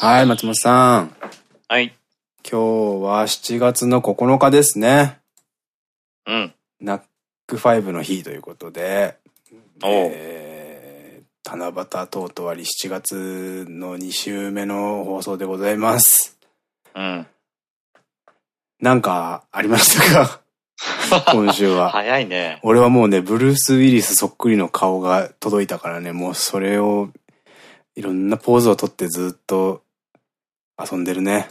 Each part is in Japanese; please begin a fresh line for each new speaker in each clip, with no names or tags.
はい、松本さん。
はい。
今日は7月の9日ですね。
うん。
ナックファイブの日ということで、えー、七夕とうとわり7月の2週目の放送でございます。
うん。
なんかありましたか？今週は。
早いね。
俺はもうね、ブルース・ウィリスそっくりの顔が届いたからね、もうそれを、いろんなポーズをとってずっと遊んでるね。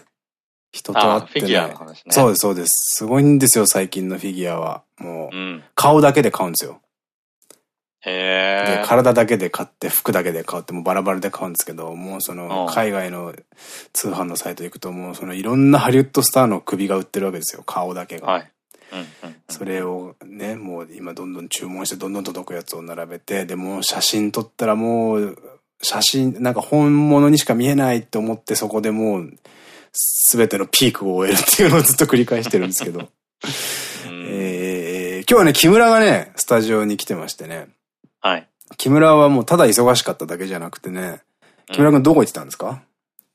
人と会
あ、
ってね。
フィギュアの話ね。
そうです、そうです。すごいんですよ、最近のフィギュアは。もう、
うん。
顔だけで買うんですよ。で
へえ。
体だけで買って、服だけで買って、もうバラバラで買うんですけど、もうその
う、ん
海外の通販のサイト行くと、もうそのいろんなハリウッドスターの首が売ってるわけですよ、顔だけが。
はい。
それをね、もう今どんどん注文してどんどん届くやつを並べて、でもう写真撮ったらもう、写真、なんか本物にしか見えないって思ってそこでもう、すべてのピークを終えるっていうのをずっと繰り返してるんですけど。
うん
えー、今日はね、木村がね、スタジオに来てましてね。
はい。
木村はもうただ忙しかっただけじゃなくてね、木村くんどこ行ってたんですか、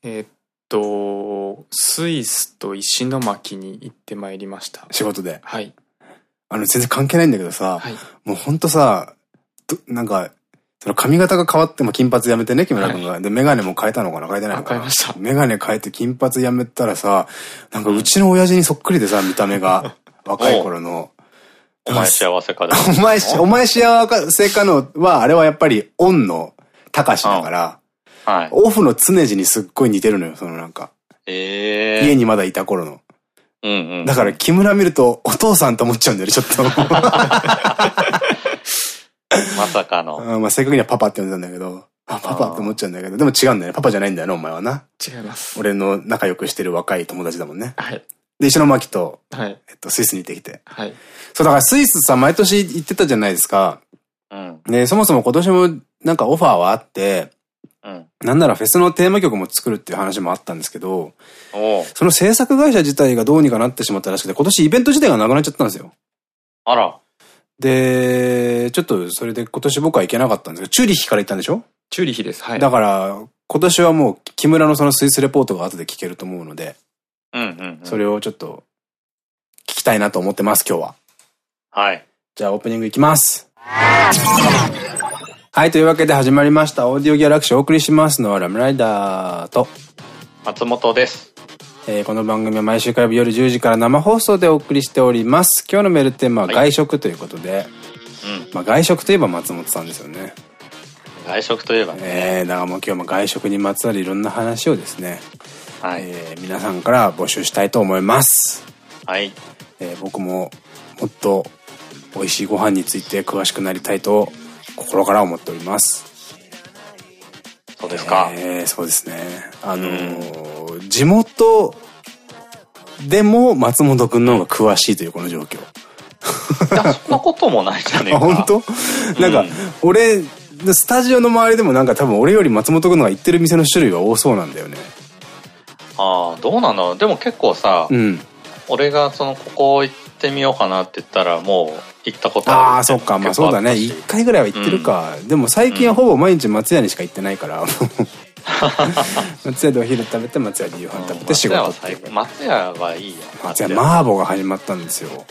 えーっと、スイスと石巻に行ってまいりました。
仕事で。
はい。
あの、全然関係ないんだけどさ、
はい。
もうほんとさ、どなんか、その髪型が変わって、まあ、金髪やめてね、木村くんが。で、メガネも変えたのかな変えてないのかな
あ変えました
メガネ変えて金髪やめたらさ、なんかうちの親父にそっくりでさ、見た目が。若い頃の。
お前幸せかで。
お前し、お前幸せかのは、あれはやっぱりオンの高しだから、
はい。
オフの常時にすっごい似てるのよ、そのなんか。
ええ。
家にまだいた頃の。
うんうん。
だから木村見るとお父さんと思っちゃうんだよね、ちょっと。
まさかの。
うんまあ正確にはパパって呼んでたんだけど、あ、パパって思っちゃうんだけど、でも違うんだよね。パパじゃないんだよね、お前はな。
違います。
俺の仲良くしてる若い友達だもんね。
はい。
で、石巻と、
はい。
えっと、スイスに行ってきて。
はい。
そう、だからスイスさ、毎年行ってたじゃないですか。
うん。
で、そもそも今年もなんかオファーはあって、
うん。
なんならフェスのテーマ曲も作るっていう話もあったんですけど、その制作会社自体がどうにかなってしまったらしくて、今年イベント自体がなくなっちゃったんですよ。
あら。
で、ちょっとそれで今年僕は行けなかったんですけど、チューリッヒから行ったんでしょ、
チューリヒです。はい。
だから、今年はもう木村のそのスイスレポートが後で聞けると思うので、
うんうんうん。
それをちょっと聞きたいなと思ってます、今日は。
はい。
じゃあオープニングいきます。はい、というわけで始まりました。オーディオギャラクシーをお送りしますのはラムライダーと、
松本です。
えーこの番組は毎週火曜日夜10時から生放送でお送りしております。今日のメールテーマは
はい
外食ということで、
うん。
まあ外食といえば松本さんですよね。
外食といえばね。
えー、だからもう今日も外食にまつわるいろんな話をですね、
はい。
えー皆さんから募集したいと思います。
はい。
えー僕ももっと美味しいご飯について詳しくなりたいと心から思っております。
そうですか。
えーそうですね。あのー地元でも松本くんの方が詳しいというこの状況。
いや、そんなこともないじゃねえ
あ、
か。
本当？なんか、
うん
俺、スタジオの周りでもなんか多分俺より松本くんのが行ってる店の種類が多そうなんだよね。
ああ、どうなんだろう。でも結構さ、
うん。
俺がその、ここ行ってみようかなって言ったら、もう行ったことある。
ああ、そっか。まあそうだね。
結構
一回ぐらいは行ってるか。でも最近はほぼ毎日松屋にしか行ってないから。松屋でお昼食べて、松屋で夕飯食べて仕事
松屋は最高。松屋はいいよ。
松屋、麻婆が始まったんですよ。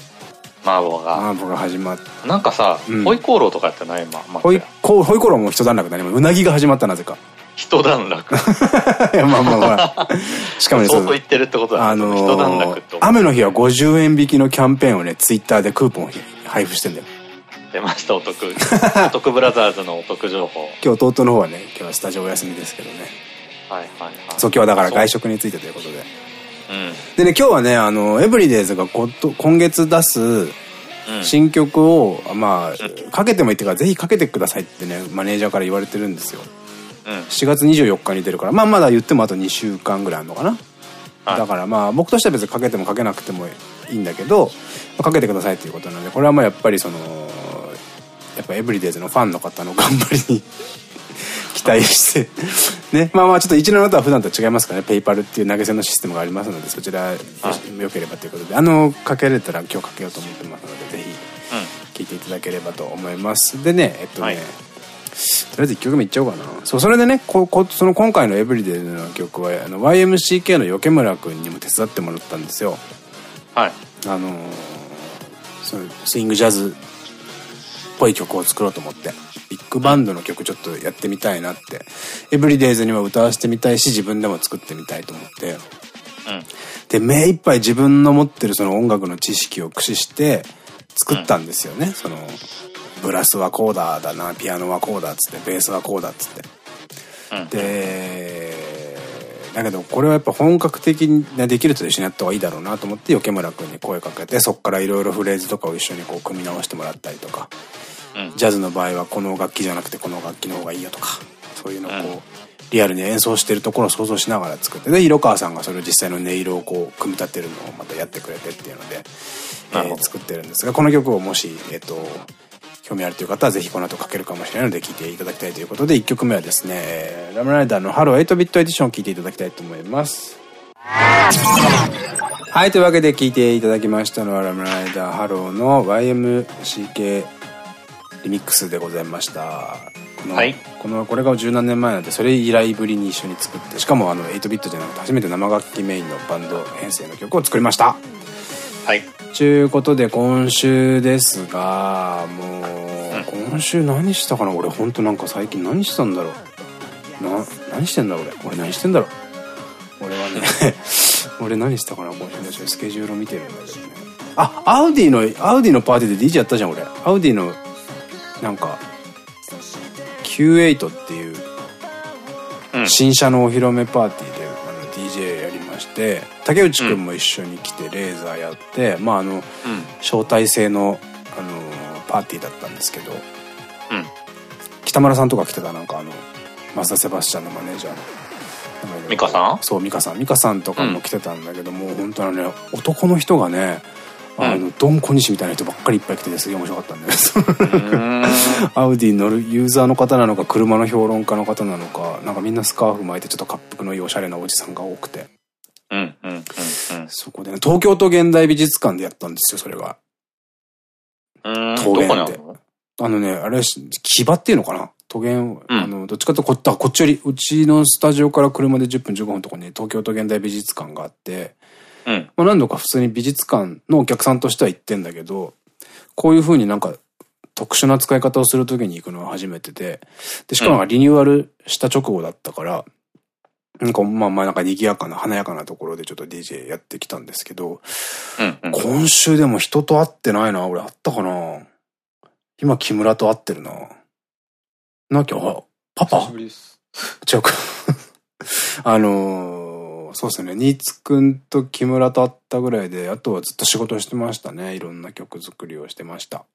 麻婆が。
麻婆が始まって。
なんかさ、
うん
ホイコーローとかやってない？今、松
ホイ
屋。
コホイコーローも一段落だね。うなぎが始まったなぜか。
一段落。
いや、まあまあまあ。しかもね、その
相当行ってるってことだね。
あの
一段落
雨の日は50円引きのキャンペーンをね、ツイッターでクーポンを配布してんだよ。
出ました、お得。お得ブラザーズのお得情報。
今日弟の方はね、今日はスタジオお休みですけどね。
はいはいはい。
そう、今日はだから外食についてということで。
うん。
でね、今日はね、あの、エブリデイズが今月出す
うん。
新曲を、まあ、かけてもいいっていうか、ぜひかけてくださいってね、マネージャーから言われてるんですよ。
うん。
4月24日に出るから、まあまだ言ってもあと2週間ぐらいあるのかな。
はい
だからまあ僕としては別にかけてもかけなくてもいいんだけど、まあかけてくださいっていうことなので、これはまあやっぱりその、やっぱエブリデイズのファンの方の頑張りに 期待して、ね。まあまあちょっと一のとは普段と違いますからね、ペイパルっていう投げ銭のシステムがありますので、そちら良ければということで、あの、かけれたら今日かけようと思ってますので、ぜひ聞いていただければと思います。でね、えっとね、
はい
りあえず1曲目いっちゃおうかな。そう、それでね、ここその今回のエブリデイの曲は、あの、YMCK の余村くんにも手伝ってもらったんですよ。
はい。
あのー、そのスイングジャズっぽい曲を作ろうと思って。ビッグバンドの曲ちょっとやってみたいなって。エブリデイズには歌わせてみたいし、自分でも作ってみたいと思って。
うん。
で、目いっぱい自分の持ってるその音楽の知識を駆使して作ったんですよね。その、ブラスはこうだだな、ピアノはこうだっつって、ベースはこうだっつって。
うん。
で、だけどこれはやっぱ本格的にできると一緒にやった方がいいだろうなと思って余村君に声かけて、そこからいろいろフレーズとかを一緒にこう組み直してもらったりとか、
うん。
ジャズの場合はこの楽器じゃなくてこの楽器の方がいいよとか、そういうのをこう、リアルに演奏してるところを想像しながら作って、で、色川さんがそれを実際の音色をこう、組み立てるのをまたやってくれてっていうので、えー作ってるんですが、この曲をもし、えっ、と、興味あるという方はぜひこの後かけるかもしれないので聴いていただきたいということで、1曲目はですね、えー RAM RIDER の HELLO 8bit Edition を聴いていただきたいと思います。はい、というわけで聴いていただきましたのは RAM RIDER HELLO の YMCK リミックスでございました。この、
はい
この、これが十何年前なんで、それ以来ぶりに一緒に作って、しかもあの、8ビットじゃなくて初めて生楽器メインのバンド編成の曲を作りました。
はい。
ちゅうことで今週ですが、もう、今週何したかな？俺ほんとなんか最近何したんだろう？な、何してんだ俺？俺何してんだろう？俺はね、俺何したかな？今週のスケジュールを見てるんだけどね。あ、アウディの、アウディのパーティーで DJ やったじゃん俺。アウディの、なんか、Q8 っていう、
うん。
新車のお披露目パーティーでて竹内くんも一緒に来てレーザーやって、まああの
うん。
招待制の、あのパーティーだったんですけど
うん。
北村さんとか来てたなんかあの増田セバスチャンのマネージャーの。
ミカさん？
そう、ミカさん。ミカさんとかも来てたんだけど、もう本当あのね、男の人がね、あの、ドン小西みたいな人ばっかりいっぱい来ててすげえ面白かったんだよね。
うん。
アウディに乗るユーザーの方なのか、車の評論家の方なのか、なんかみんなスカーフ巻いてちょっと滑覆のいいおしゃれなおじさんが多くて。
うん。うん。うん。
そこでね、東京都現代美術館でやったんですよ、それが。
うん。
桃源って
あるの？
ね、あれ、木場っていうのかな？都現、
うん
あの、どっちかというとこっこっちより、うちのスタジオから車で10分15分のとこに東京都現代美術館があって、
うん。
まあ、何度か普通に美術館のお客さんとしては行ってんだけど、こういう風になんか特殊な使い方をするときに行くのは初めてで、で、しかもリニューアルした直後だったから、なんかまあまあなんか賑やかな華やかなところでちょっと DJ やってきたんですけど、
うん。うん。
今週でも人と会ってないな。俺会ったかな？今木村と会ってるな。なきゃ、あパパ？違うか。あのー、そうですね。新津くんと木村と会ったぐらいで、あとはずっと仕事してましたね。いろんな曲作りをしてました。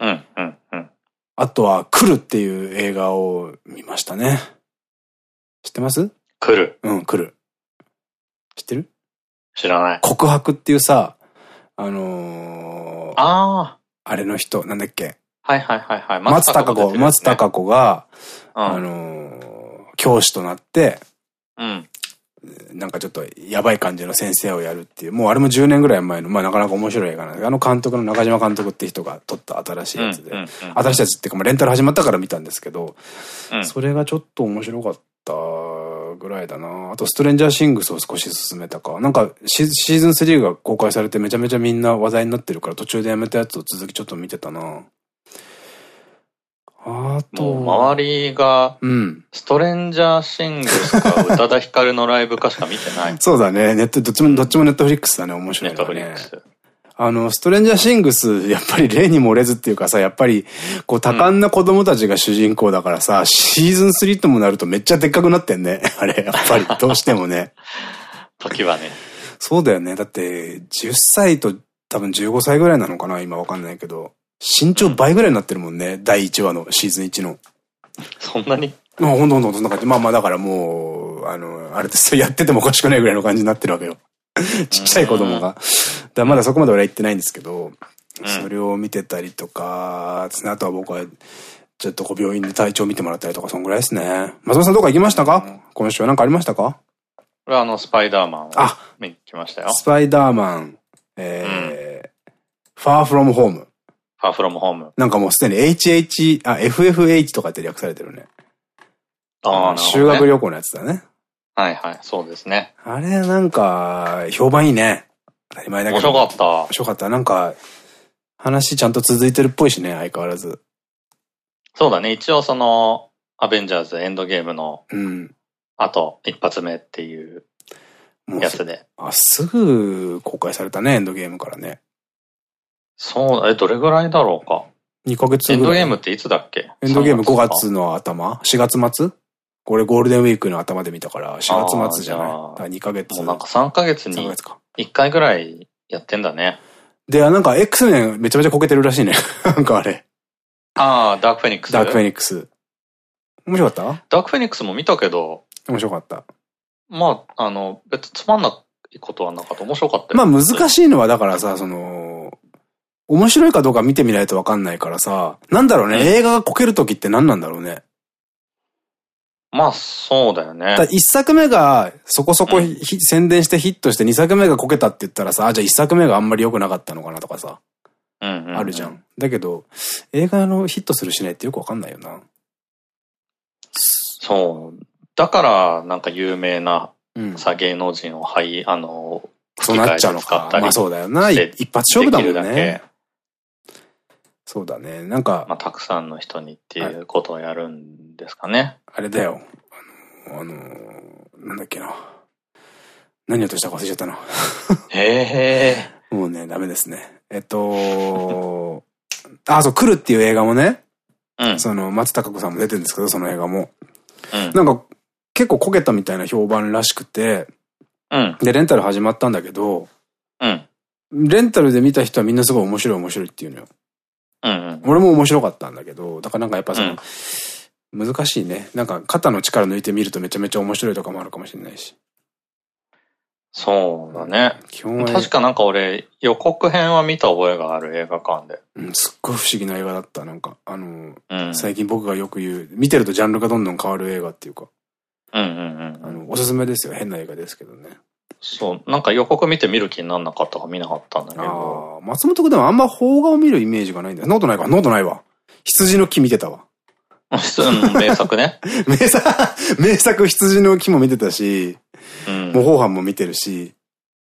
うん。うん。うん。
あとは、来るっていう映画を見ましたね。知ってます？
来る。
うん、来る。知ってる？
知らない。
告白っていうさ、あのー、あ
あ
れの人、なんだっけ？
あ。はいはいはいはい。
松たか子、松たか子が、あ
うん。
のー教師となって、
うん。
なんかちょっとやばい感じの先生をやるっていう、もうあれも10年ぐらい前の、まあなかなか面白い映画なんで、あの監督の中島監督って人が撮った新しいやつで、新しいやつっていうか、まあレンタル始まったから見たんですけど、
うん
それがちょっと面白かったぐらいだなあと、ストレンジャーシングスを少し進めたか。なんかシ、シーズン3が公開されてめちゃめちゃみんな話題になってるから、途中でやめたやつを続きちょっと見てたなあと、
周りが、
うん。
ストレンジャーシングスか宇多田ヒカルのライブかしか見てない。
そうだね。ネット、どっちも、どっちもネットフリックスだね。面
ネ
白いのね
ットフリック。ス。
あの、ストレンジャーシングス、やっぱり例に漏れずっていうかさ、やっぱり、こう、多感な子供たちが主人公だからさ、シーズン3ともなるとめっちゃでっかくなってんね。あれ、やっぱり、どうしてもね。
時はね。
そうだよね。だって、10歳と多分15歳ぐらいなのかな今わかんないけど。身長倍ぐらいになってるもんね。第1話のシーズン1の。
そんなに？
まあ、ほんとほんとそんな感じ。まあまあ、だからもう、あの、あれですやっててもおかしくないぐらいの感じになってるわけよ。ちっちゃい子供が。だまだそこまで俺は行ってないんですけど、
うん
それを見てたりとか、あとは僕は、ちょっとこう病院で体調見てもらったりとか、そんぐらいですね。松本さんどっか行きましたか、今週は何かありましたか？
これはあの、スパイダーマンを
あ
見に来ましたよ。
スパイダーマン、えー、ファーフロムホーム。
ファーフロムホーム。
なんかもうすでに HH、あ、FFH とかって略されてるね。
ああ、ね。
修学旅行のやつだね。
はいはい、そうですね。
あれ、なんか、評判いいね。当たり前だけど。
面白かった。
面白かった。なんか、話ちゃんと続いてるっぽいしね、相変わらず。
そうだね。一応その、アベンジャーズエンドゲームの、
うん。
あと一発目っていうやつで。
あ、すぐ公開されたね、エンドゲームからね。
そうだ、え、どれぐらいだろうか。
2ヶ月ぐらい。
エンドゲームっていつだっけ？
エンドゲーム5
3
月の頭 ?4 月末？これゴールデンウィークの頭で見たから、4月末じゃない？だから2ヶ月。
もうなんか3ヶ月
3
に
ヶ月か。
1回ぐらいやってんだね。
で、なんか X メンめちゃめちゃこけてるらしいね。なんかあれ。
ああ、ダークフェニックス。
ダークフェニックス。面白かっ
ダークフェニックスも見たけど、
た面白かった。
まあ、あの、別につまんないことはなかった。面白かったよ。
まあ難
い。
しいのはだからさ、その、面白いかどうか見てみないとわかんないからさ、なんだろうね、
うん
映画がこけるときって何なんだろうね？
まあ、そうだよね
だ。1作目がそこそこひ、宣伝してヒットして2作目がこけたって言ったらさ、あ、じゃあ1作目があんまり良くなかったのかなとかさ、
うんうんうん
あるじゃん。。だけど、映画のヒットするしないってよくわかんないよな。
そう。だから、なんか有名な
うん。
さ、芸能人を、はい、あの、
そうなっちゃうのか。まあそうだよな。一発勝負だもんね
け。、
そうだね。なんか、
まあ、たくさんの人にっていうことをやるんですかね。
あれだよ。あの、あのなんだっけな。何をとしたか忘れちゃったな。
へえ。
もうね、ダメですね。えっと、あ、そう、来るっていう映画もね、
うん。
その、松たか子さんも出てるんですけど、その映画も。
うん。
なんか、結構こけたみたいな評判らしくて、
うん。
で、レンタル始まったんだけど、
うん。
レンタルで見た人はみんなすごい面白い面白いっていうのよ。
うん。うん。
俺も面白かったんだけど、だからなんかやっぱその、難しいね。なんか肩の力抜いてみるとめちゃめちゃ面白いとかもあるかもしれないし。
そうだね。
基本は、
確かなんか俺、予告編は見た覚えがある映画館で。
うん、すっごい不思議な映画だった。なんか、あの、
うん。
最近僕がよく言う、見てるとジャンルがどんどん変わる映画っていうか、
うんうんうんうん。
あの、おすすめですよ。変な映画ですけどね。
そう。なんか予告見て見る気になんなかったから見なかったんだけど。
ああ、松本君でもあんま邦画を見るイメージがないんだよ。ノートないかノートないわ。羊の木見てたわ。
うん、名作ね。
名作、名作羊の木も見てたし、
うん。
模倣犯も見てるし、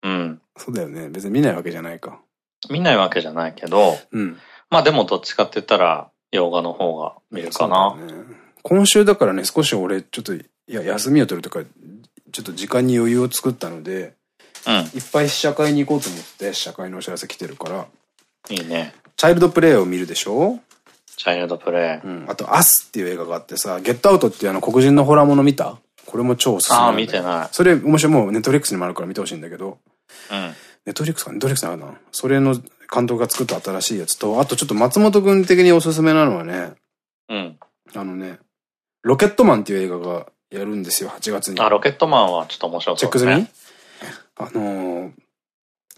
うん。
そうだよね。別に見ないわけじゃないか。
見ないわけじゃないけど、
うん。
まあでもどっちかって言ったら、洋画の方が見るかな。
ね今週だからね、少し俺、ちょっと、いや、休みを取るとか、ちょっと時間に余裕を作ったので、
うん。
いっぱい試写会に行こうと思って、試写会のお知らせ来てるから、
いいね。
チャイルドプレイを見るでしょ？
チャイルドプレイ。
うん。あと、アスっていう映画があってさ、ゲットアウトっていうあの黒人のホラーもの見た？これも超おすすめ
ああ、見てない。
それ、面白い。もうネットフリックスにもあるから見てほしいんだけど、
うん。
ネットフリックスかネットフリックスなのかなそれの監督が作った新しいやつと、あとちょっと松本君的におすすめなのはね、
うん。
あのね、ロケットマンっていう映画がやるんですよ、8月に。
あ、ロケットマンはちょっと面白
チェック済み？あのー、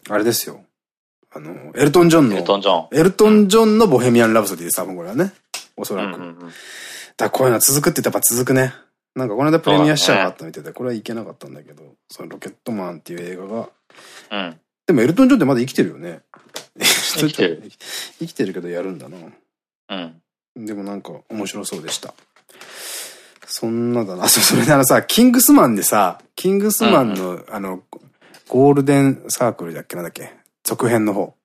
あれですよ。あのー、エルトン・ジョンの、
エルトン・ジョン。
エルトン・ジョンのボヘミアン・ラブソディです、多分これはね。おそらく。だこういうのは続くって言ったらやっぱ続くね。なんかこの間プレミア試写があったみたいで、これはいけなかったんだけど、そのロケットマンっていう映画が、
うん。
でもエルトン・ジョンってまだ生きてるよね。
生きてる。
生きてるけどやるんだな。
うん。
でもなんか面白そうでした。そんなだな。あ、そう、それであのさ、キングスマンでさ、キングスマンの、あの、ゴールデンサークルだっけ？なんだっけ？続編の方。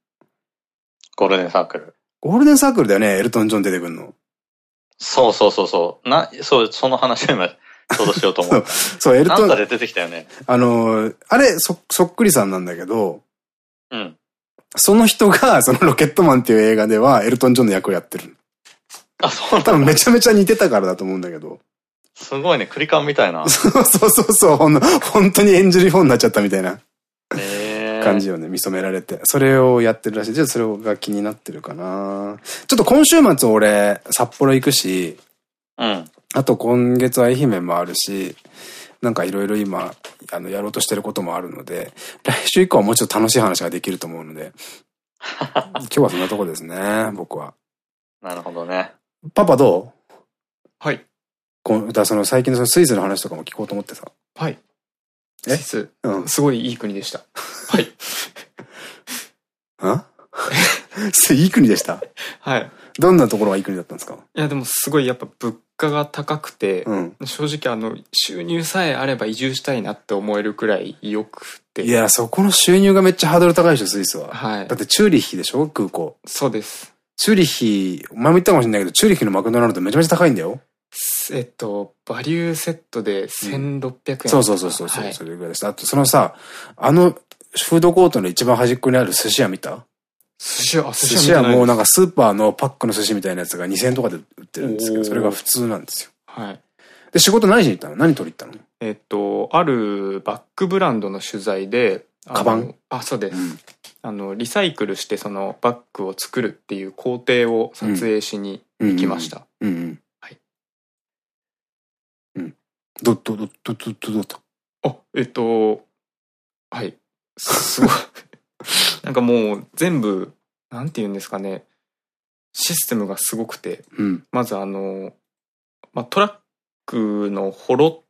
ゴールデンサークル。
ゴールデンサークルだよね、エルトン・ジョン出てくるの。
そうそうそうそう。な、そう、その話を今、ちょうどしようと思った。
そう、エルトン、
なんかで出てきたよね。
あの、あれ、そ、そっくりさんなんだけど、
うん。
その人が、そのロケットマンっていう映画では、エルトン・ジョンの役をやってる。
あ、そう
多。分めちゃめちゃ似てたからだと思うんだけど。
すごいね、クリカンみたいな。
そうそうそうそう、ほんの本当に演じる方になっちゃったみたいな感じをね、見初められて。それをやってるらしい。ちょっとそれが気になってるかな。ちょっと今週末俺、札幌行くし、
うん。
あと今月は愛媛もあるし、なんかいろいろ今、あの、やろうとしてることもあるので、来週以降はもうちょっと楽しい話ができると思うので、今日はそんなとこですね、僕は。
なるほどね。
パパどう？
はい。
こんだその最近のそのスイスの話とかも聞こうと思ってさ。
はい。
え？
スイス、
うん。
すごいいい国でした。はい。
あいい国でした？
はい。
どんなところがいい国だったんですか？
いや、でもすごいやっぱ物価が高くて、
うん。
正直あの、収入さえあれば移住したいなって思えるくらい良くて。
いや、そこの収入がめっちゃハードル高いでしょ、スイスは。
はい
だっ。てチューリッヒでしょ空港。
そうです。
チューリッヒ、前も言ったかもしれないけど、チューリッヒのマクドナルドめちゃめちゃ高いんだよ。
えっと、バリューセットで1600円、
そうそうそうそう、
はい
それぐらいでした。あと、そのさ、あの、フードコートの一番端っこにある寿司屋見た？
寿司屋、あ寿
寿司屋もうなん
か。
かスーパーのパックの寿司みたいなやつが2000円とかで売ってるんですけど、それが普通なんですよ。
はい。
で、仕事何しに行ったの？何取り行ったの？
えっと、あるバッグブランドの取材で、
カバン？
あ、そうです。
うん。
あの、リサイクルしてそのバッグを作るっていう工程を撮影しに行きました。
うんうん。
はい。
うん。ど、ど、ど、ど、ど、ど、ど。
あ、えっと、はい。すごい。なんかもう全部、なんて言うんですかね。システムがすごくて、
うん、
まずあの、まあ、トラックのホロっ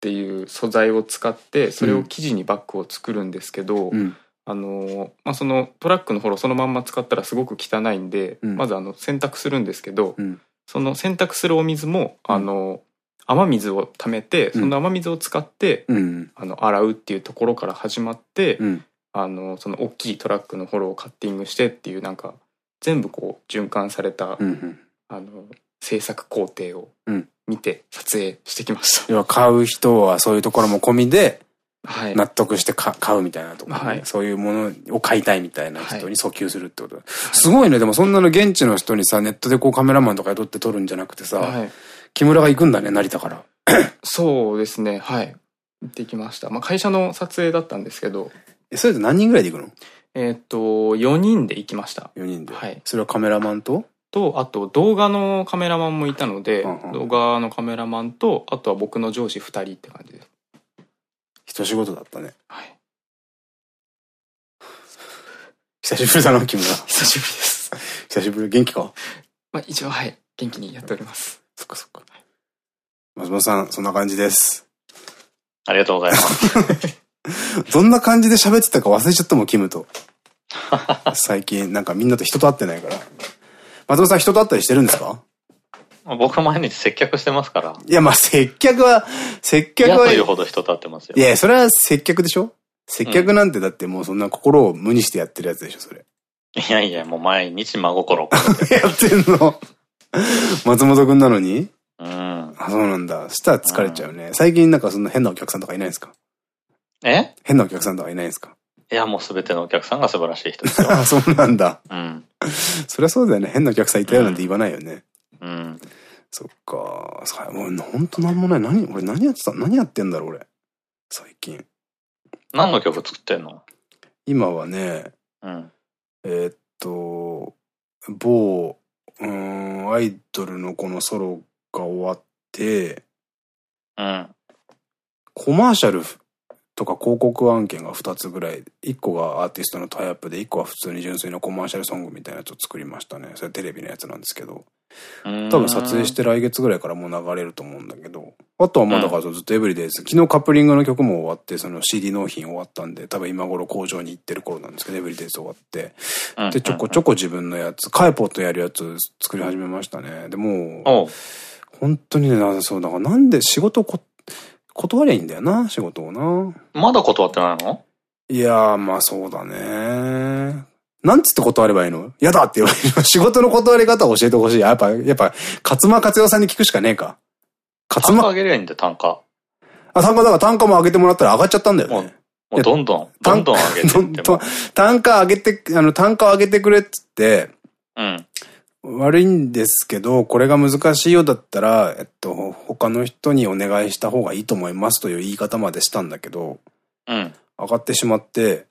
ていう素材を使って、それを生地にバッグを作るんですけど、
うん、
あの、まあ、そのトラックのホロそのまんま使ったらすごく汚いんで、
うん、
まずあの洗濯するんですけど、その洗濯するお水も、あの、雨水を溜めて、
うん
その雨水を使って、
うん。
あの、洗うっていうところから始まって、
うん。
あの、その大きいトラックのホロをカッティングしてっていうなんか、全部こう循環された、
うん。
あの、制作工程を
うん
見て撮影してきました。
要は買う人はそういうところも込みで
はい。
納得してか買うみたいなところね、
はい
そういうものを買いたいみたいな人に訴求するってこと、すごいね。でもそんなの現地の人にさ、ネットでこうカメラマンとか雇って撮るんじゃなくてさ、
はい。
木村が行くんだね、成田から。
そうですね、はい。行ってきました。まあ、会社の撮影だったんですけど、
え、それで何人ぐらいで行くの？
えーっと、4人で行きました。
?4 人で。
はい。
それはカメラマンと？
と、あと動画のカメラマンもいたので、
うんうん
動画のカメラマンと、あとは僕の上司2人って感じです。
一仕事だったね。
はい。
久しぶりだな、木村。
久しぶりです。
久しぶり。元気か？
まあ、一応、はい。元気にやっております。
そっかそっか。松本さん、そんな感じです。
ありがとうございます。
どんな感じで喋ってたか忘れちゃったもん、キムと。最近、なんかみんなと人と会ってないから。松本さん人と会ったりしてるんですか？
僕毎日接客してますから。
いや、まあ、接客は、接客は、
いう
い
ほど人と会ってますよ。
や、それは接客でしょ？接客なんてだってもうそんな心を無にしてやってるやつでしょ、それ。
いやいや、もう毎日真心。
やってんの 松本くんなのに？
うん。
あ、そうなんだ。そしたら疲れちゃうね。最近なんかそんな変なお客さんとかいないんですか？
え？
変なお客さんとかいないんですか？
いや、もうすべてのお客さんが素晴らしい人ですよ。
あ、そうなんだ。
うん。
そりゃそうだよね。変なお客さんいたよなんて言わないよね。
うん。
そっか。さもうほんとなんもない。何、俺何やってた？何やってんだろう、俺。最近。
何の曲作ってんの？
今はね、
うん。
えーっと、某、うーん、アイドルのこのソロが終わって、
うん。
コマーシャルとか広告案件が2つぐらい、1個がアーティストのタイアップで、1個は普通に純粋なコマーシャルソングみたいなやつを作りましたね。それテレビのやつなんですけど。多分撮影して来月ぐらいからもう流れると思うんだけど。あとはまあだからずっとエブリデイズ。昨日カップリングの曲も終わって、その CD 納品終わったんで、多分今頃工場に行ってる頃なんですけど、エブリデイズ終わって。
うん
で、ちょこちょこ自分のやつ、カイポとやるやつ作り始めましたね。でも本当にね、なそう、だからなんで仕事こ、断りゃいいんだよな、仕事をな。
まだ断ってないの？
いやー、まあそうだね。なんつって断ればいいの？やだって言われる。仕事の断り方を教えてほしい。やっぱ、やっぱ、勝間勝代さんに聞くしかねえか。勝
単価
間、
上げりゃいいんだよ、単価。
あ、単価だから単価も上げてもらったら上がっちゃったんだよね。
もうどんどん、どんどん上げて
どんどん
いっても。
単価上げて、あの、単価上げてくれっつって、
うん。
悪いんですけど、これが難しいようだったら、えっと、他の人にお願いした方がいいと思いますという言い方までしたんだけど、
うん。
上がってしまって、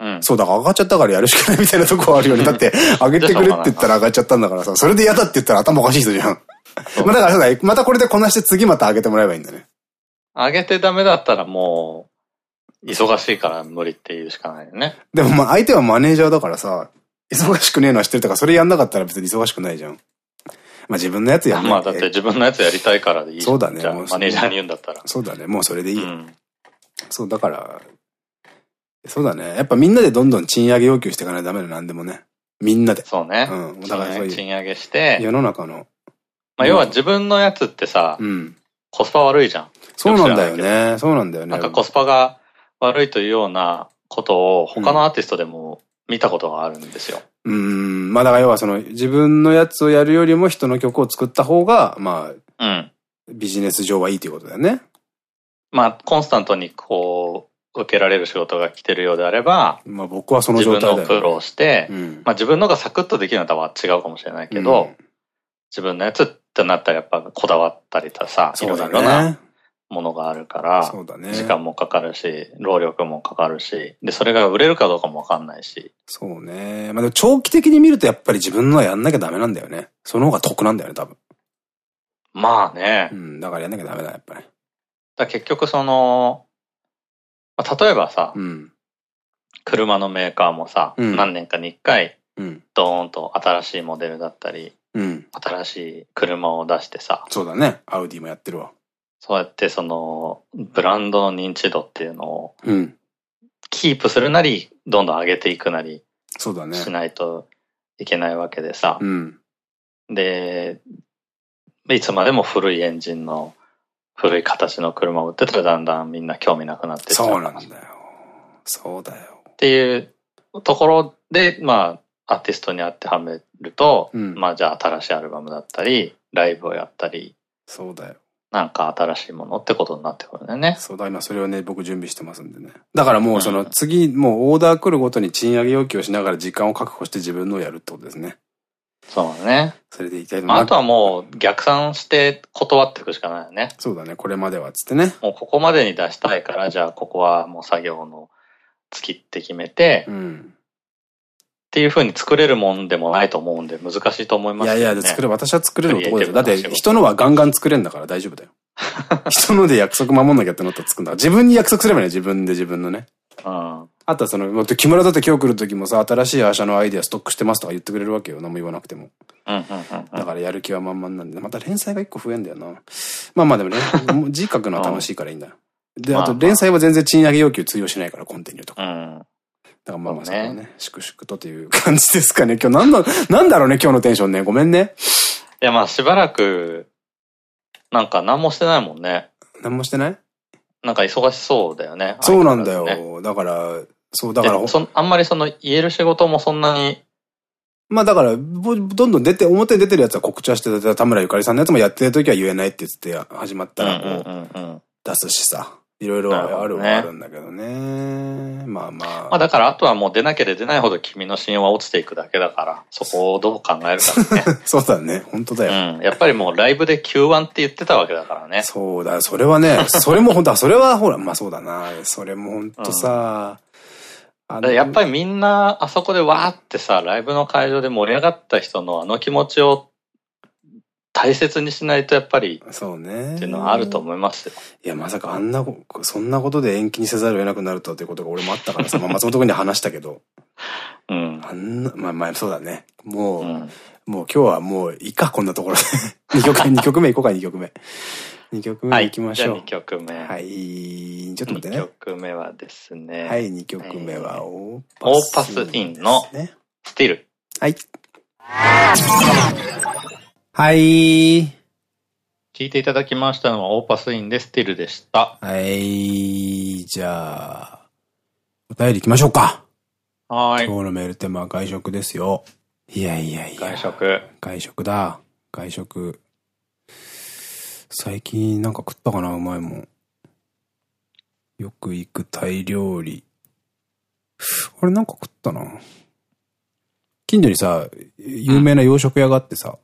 うん。
そうだから上がっちゃったからやるしかないみたいなとこはあるよね。だって、上げてくれって言ったら上がっちゃったんだからさ、それで嫌だって言ったら頭おかしい人じゃん。まあだからそうだ、またこれでこなして次また上げてもらえばいいんだね。
上げてダメだったらもう、忙しいから無理って言うしかないよね。
でもまあ相手はマネージャーだからさ、忙しくねえのは知ってるとか、それやんなかったら別に忙しくないじゃん。まあ自分のやつやんな
まあだって自分のやつやりたいからでいい
そうだね
マネージャーに言うんだったら。
そうだね、もうそれでいいよ。
うん。
そう、だから、そうだね。やっぱみんなでどんどん賃上げ要求していかないとダメだ、なんでもね。みんなで。
そうね。
うん。だからそういう、
賃上げして、
世の中の、
まあ要は自分のやつってさ、
うん。
コスパ悪いじゃん。
そうなんだよね。そうなんだよね。
なんかコスパが悪いというようなことを他のアーティストでも見たことがあるんですよ。
うーん。まあだから要はその自分のやつをやるよりも人の曲を作った方が、まあ、
うん。
ビジネス上はいいということだよね。
まあ、コンスタントにこう、受けられる仕事が来てるようであれば、
まあ僕はその
自分
状態だよ、
の苦労して、
うん。
まあ自分のがサクッとできるのは違うかもしれないけど、
うん
自分のやつってなったらやっぱこだわったりとさ、い
そうだ
ろいろな
ね。
ものがあるから、
そうだね。
時間もかかるし、労力もかかるし、で、それが売れるかどうかもわかんないし。
そうね。まあでも長期的に見るとやっぱり自分のはやんなきゃダメなんだよね。その方が得なんだよね、多分。
まあね
う。ん。だからやんなきゃダメだ、やっぱり。
だ結局その、まあ、例えばさ、
うん。
車のメーカーもさ、
うん
何年かに一回、
うん。
ドーンと新しいモデルだったり、
うん。
新しい車を出してさ、
そうだね。アウディもやってるわ。
そうやってその、ブランドの認知度っていうのを
うん。
キープするなり、どんどん上げていくなり
そうだね。
しないといけないわけでさ、
うん。
で、いつまでも古いエンジンの古い形の車を売ってたらだんだんみんな興味なくなってっちゃ
そうなんだよ。そうだよ。
っていうところで、まあ、アーティストに当てはめると、
うん
まあじゃあ新しいアルバムだったり、ライブをやったり、
そうだよ。
なんか新しいものってことになってくるんだよね。
そうだ、今それをね、僕準備してますんでね。だからもうその次、もうオーダー来るごとに賃上げ要求をしながら時間を確保して自分のをやるってことですね。
そうだね。
それでいきたい
あ、あとは
う。
もう逆算して断っていくしかないよね。
そうだね、これまではっつってね。
もうここまでに出したいから、じゃあここはもう作業の月って決めて、っ
うん。
ていう風に作れるもんでもないと思うんで難しいと思いますね。
いやいや、で作れ、私は作れる男ですよ。だって人のはガンガン作れんだから大丈夫だよ。人ので約束守んなきゃってなったら作るんだ。自分に約束すればいいね、自分で自分のね。
うん。
あとはその、木村だって今日来る時もさ、新しいアーシャのアイデアストックしてますとか言ってくれるわけよ。何も言わなくても。
うんうんうんうん。
だからやる気は満々なんで、また連載が一個増えんだよな。まあまあでもね、字書くのは楽しいからいいんだよ。で、あと連載は全然賃上げ要求通用しないから、コンティニューとか。
うん。
だからまあまあそこはね、粛々とという感じですかね。今日なんだ、なんだろうね、今日のテンションね。ごめんね。
いやまあしばらく、なんか何もしてないもんね。
何もしてない？
なんか忙しそうだよね。
そうなんだよ。だから、そう、だから
あんまりその言える仕事もそんなに、
まあだから、ぼどんどん出て、表に出てるやつは告知はしてた。田村ゆかりさんのやつもやってる時は言えないって言って始まったらこう、
うんうんうん。
出すしさ。いろいろあるはあるんだけどね。まあまあ。
まあだからあとはもう出なきゃ出ないほど君の信用は落ちていくだけだから、そこをどう考えるかね。
そうだね。本当だよ。
うん。やっぱりもうライブで Q1 って言ってたわけだからね。
そうだ、それはね、それも本当、それはほら、まあそうだな。それも本当さ、あ
やっぱ
り、
りみんなあそこでわーってさ、ライブの会場で盛り上がった人のあの気持ちを大切にしないとやっぱり
そうね。
っていうのはあると思いますよ。
いや、まさかあんなこ、そんなことで延期にせざるを得なくなるとはということが俺もあったからさ、まあ松本君に話したけど、
うん。
あんな、まあまあそうだね。もう、
うん。
もう今日はもういいか、こんなところで。2曲目、2曲目行こうか、2曲目。2曲目
はい。
行きましょう。
じゃあ2曲目。
はい。ちょっと待って
2
ね。
曲目はですね、
はい、2曲目はオー
オーパスインの
ね。
スティル。
はい。はい。
聞いていただきましたのはオーパスインでスティルでした。
はい。じゃあ、お便り行きましょうか。
はーい。
今日のメールテーマは外食ですよ。いやいやいや。
外食。
外食だ。外食。最近なんか食ったかなうまいもん。よく行くタイ料理。あれなんか食ったな。近所にさ、有名な洋食屋があってさ、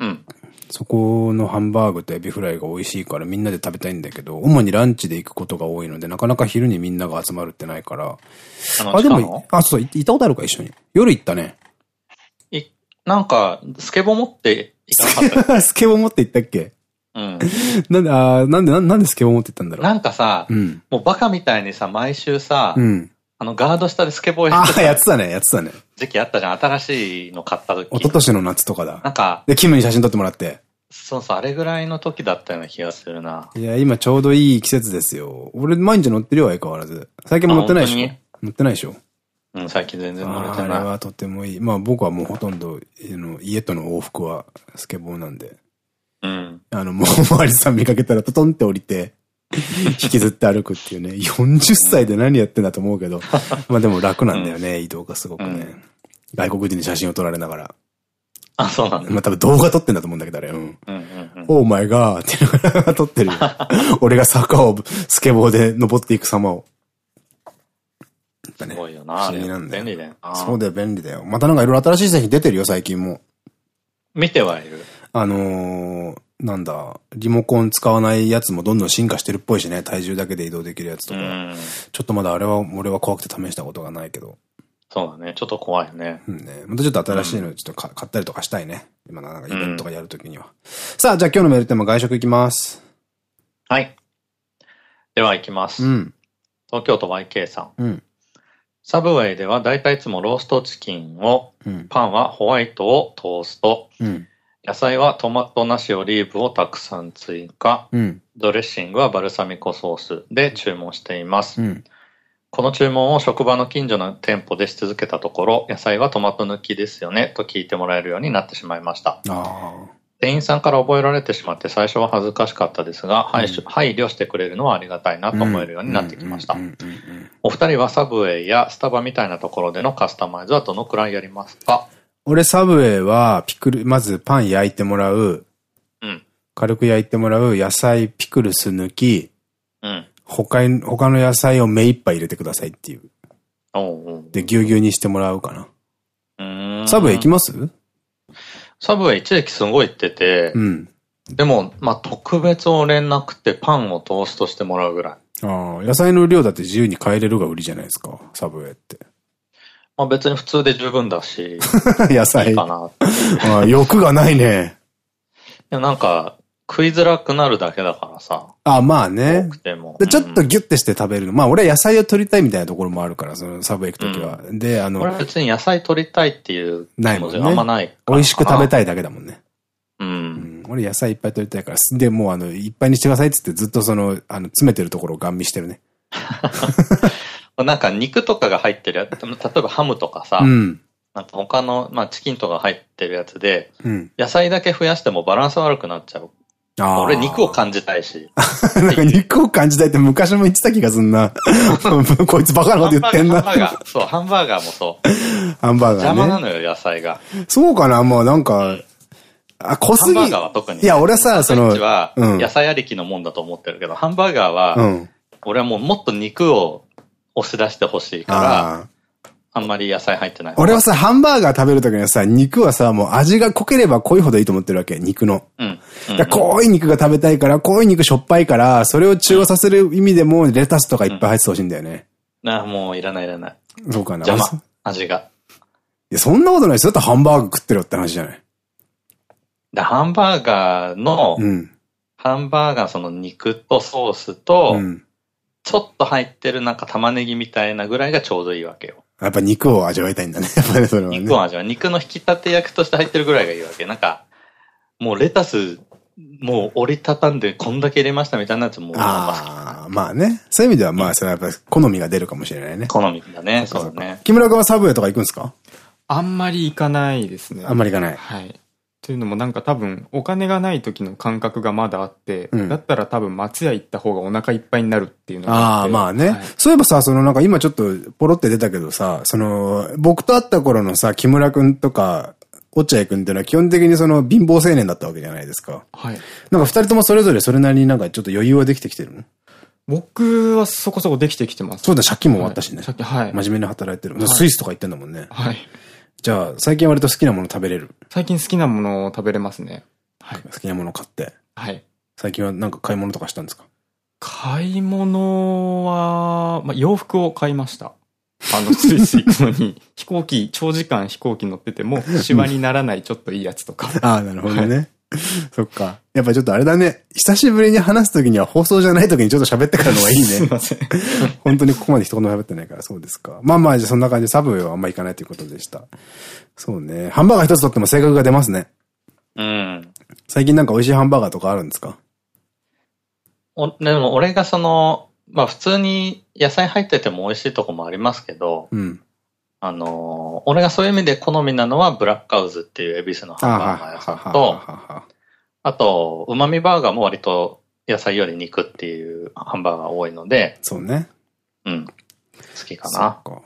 うん。
そこのハンバーグとエビフライが美味しいからみんなで食べたいんだけど、主にランチで行くことが多いので、なかなか昼にみんなが集まるってないから。
あ
でも、あ、そう、い行ったことあるか一緒に。夜行ったね。
いなんか、スケボー持っていかなかった？
スケボー持って行ったっけ？
うん。
なんで、あーなんで、なんなんでスケボー持って行ったんだろう。
なんかさ、
うん。
もうバカみたいにさ、毎週さ、
うん。
あの、ガード下でスケボーや
ああ、
ってた
やってたね、やってたね。
時期あったじゃん。新しいの買った時。
一昨年の夏とかだ。
なんか、
で、キムに写真撮ってもらって。
そうそう、あれぐらいの時だったような気がするな。
いや、今ちょうどいい季節ですよ。俺、毎日乗ってるよ、相変わらず。最近も乗ってないでしょ？乗ってないでしょ？
うん、最近全然乗れ
あ
てない。
れはとてもいい。まあ僕はもうほとんど、あの家との往復はスケボーなんで。
うん。
あの、もう、おまわりさん見かけたらトトンって降りて、引きずって歩くっていうね。40歳で何やってんだと思うけど。まあでも楽なんだよね、移動がすごくね。
うん
外国人に写真を撮られながら。
あ、そうなんだ。
まあ多分動画撮ってんだと思うんだけど、あれ。うん。
うんうんうん。
オーマイガーって言いながら撮ってるよ。俺が坂をスケボーで登っていく様を。やっぱ
す
ね。
ごいよな。
不思議なんだよ
便利だよな。
そうだよ、便利だよ。またなんかいろいろ新しい製品出てるよ、最近も。
見てはいる。
あのー、なんだ、リモコン使わないやつもどんどん進化してるっぽいしね。体重だけで移動できるやつとか。
うん。
ちょっとまだあれは、俺は怖くて試したことがないけど。
そうだね。ちょっと怖いよね。
うんね。またちょっと新しいのちょっとか買ったりとかしたいね。今のなんかイベントとかやるときには。さあ、じゃあ今日のメールテーマ外食いきます。
はい。では行きます。
うん。
東京都 YK さん。
うん。
サブウェイではだいたいいつもローストチキンを、
うん。
パンはホワイトをトースト、
うん。
野菜はトマトなしオリーブをたくさん追加、
うん。
ドレッシングはバルサミコソースで注文しています。
うん。
この注文を職場の近所の店舗でし続けたところ、野菜はトマト抜きですよねと聞いてもらえるようになってしまいました。
あ
店員さんから覚えられてしまって最初は恥ずかしかったですが、配慮配慮してくれるのはありがたいな
あ。
と思えるようになってきました
うん。うんうんうん
お二人はサブウェイやスタバみたいなところでのカスタマイズはどのくらいやりますか？
俺サブウェイは、ピクル、まずパン焼いてもらう。
うん。
軽く焼いてもらう。野菜、ピクルス抜き。
うん。
他に、他の野菜を目いっぱい入れてくださいっていう。
おうおう
で、ぎゅうぎゅうにしてもらうかな。
うーん
サブウェイ行きます？
サブウェイ一時期すごい行ってて、
うん。
でも、まあ、特別俺なくてパンをトーストしてもらうぐらい。
ああ、野菜の量だって自由に変えれるが売りじゃないですか。サブウェイって。
まあ別に普通で十分だし、い
野菜。
いかな。
ああ欲がないね。
でもなんか、食いづらくなるだけだからさ、
ああ、まあね。で、ちょっと
うん
ギュッてして食べるの。まあ、俺は野菜を取りたいみたいなところもあるから、そのサブ行くときは。で、あの、
俺は別に野菜取りたいっていう気持ちがあんまない
美味しく食べ
い。
たいだけだもんね。
う。
うんん。俺野菜いっぱい取りたいから。で、もうあの、いっぱいにしてくださいって言ってずっとその、あの、詰めてるところをガン見してるね。
なんか肉とかが入ってるやつ、例えばハムとかさ、
うん。
なんか他の、まあチキンとか入ってるやつで、
うん。
野菜だけ増やしてもバランス悪くなっちゃう。俺肉を感じたいし。
なんか肉を感じたいって昔も言ってた気がすんな。こいつバカなこと言ってんな。
ハンバーガー、そう、ハンバーガーもそう。
ハンバーガーね。
邪魔なのよ、野菜が。
そうかなもうなんか、あ、濃すぎ。
ハンバーガーは特に。
いや、俺はさ、その、
は
うん
野菜ありきのもんだと思ってるけど、ハンバーガーは、
うん。
俺はもうもっと肉を押し出してほしいから、
あ
んまり野菜入ってない。
俺はさ、ハンバーガー食べるときにはさ、肉はさ、もう味が濃ければ濃いほどいいと思ってるわけ、肉の。
うん。
濃い肉が食べたいから、濃い肉しょっぱいから、それを中和させる意味でも、レタスとかいっぱい入っててほしいんだよね。
ああ、もういらないいらない。
そうかな。
邪
い
魔。味が。
や、そんなことないですよ。だってハンバーグ食ってるよって話じゃない。
で、ハンバーガーの、
うん。
ハンバーガーその肉とソースと
う、ん。
ちょっと入ってるなんか玉ねぎみたいなぐらいがちょうどいいわけよ。
やっぱ肉を味わいたいんだね。やっぱりそれはね。
肉を味わう。肉の引き立て役として入ってるぐらいがいいわけ。なんか、もうレタス、もう折りたたんでこんだけ入れましたみたいなやつも、
ああ、まあね。そういう意味では、まあ、それはやっぱ好みが出るかもしれないね。
好みだね。
そ
うね。
木村君はサブウェイとか行くんですか？
あんまり行かないですね。
あんまり行かない。
はい。というのもなんか多分お金がない時の感覚がまだあって、
うん
だったら多分松屋行った方がお腹いっぱいになるっていうのが
ああ、
って
まあね、
はい
そういえばさ、そのなんか今ちょっとポロって出たけどさ、その、僕と会った頃のさ、木村くんとか、落合くんっていうのは基本的にその貧乏青年だったわけじゃないですか。
はい。
なんか二人ともそれぞれそれなりになんかちょっと余裕はできてきてるの？
僕はそこそこできてきてます。
そうだ、借金も終わったしね。
はいさっき、はい。
真面目に働いてる。
はい
スイスとか行ってんだもんね。
はい。
じゃあ、最近割と好きなもの食べれる？
最近好きなものを食べれますね。はい。
好きなもの買って。
はい。
最近はなんか買い物とかしたんですか？
買い物は、まあ、洋服を買いました。あの、スイス行くのに、飛行機、長時間飛行機乗ってても、シワにならないちょっといいやつとか。
ああ、なるほどね。そっか。やっぱちょっとあれだね。久しぶりに話すときには放送じゃないときにちょっと喋ってからの方がいいね。
すいません。
本当にここまで一言も喋ってないから、そうですか。まあまあ、じゃあそんな感じでサブウェイはあんま行かないということでした。そうね。ハンバーガー一つとっても性格が出ますね。
うん。
最近なんか美味しいハンバーガーとかあるんですか？
おでも俺がその、まあ普通に野菜入ってても美味しいとこもありますけど、
うん。
あのー俺がそういう意味で好みなのは、ブラックカウズっていう恵比寿のハンバーガー屋さんと、あと、うまみバーガーも割と野菜より肉っていうハンバーガー多いので、
そうね。
うん。好きか
そ
な。
だか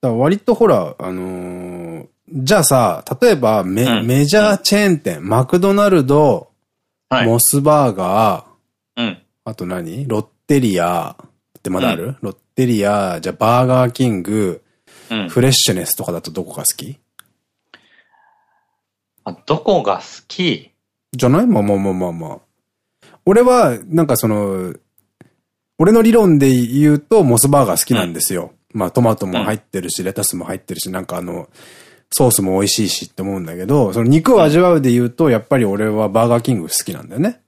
ら割とほら、あのーじゃあさ、例えばメ、
うん
メジャーチェーン店、マクドナルド、
はい。
モスバーガー、
うん。
あと何？ロッテリアってまだある、ロッテリア、じゃあバーガーキング、
うん。
フレッシュネスとかだとどこが好き？
あどこが好き？
じゃない？まあまあまあまあまあ。俺は、なんかその、俺の理論で言うと、モスバーガー好きなんですよ。まあトマトも入ってるし、レタスも入ってるし、なんかあの、ソースも美味しいしって思うんだけど、その肉を味わうで言うと、やっぱり俺はバーガーキング好きなんだよね。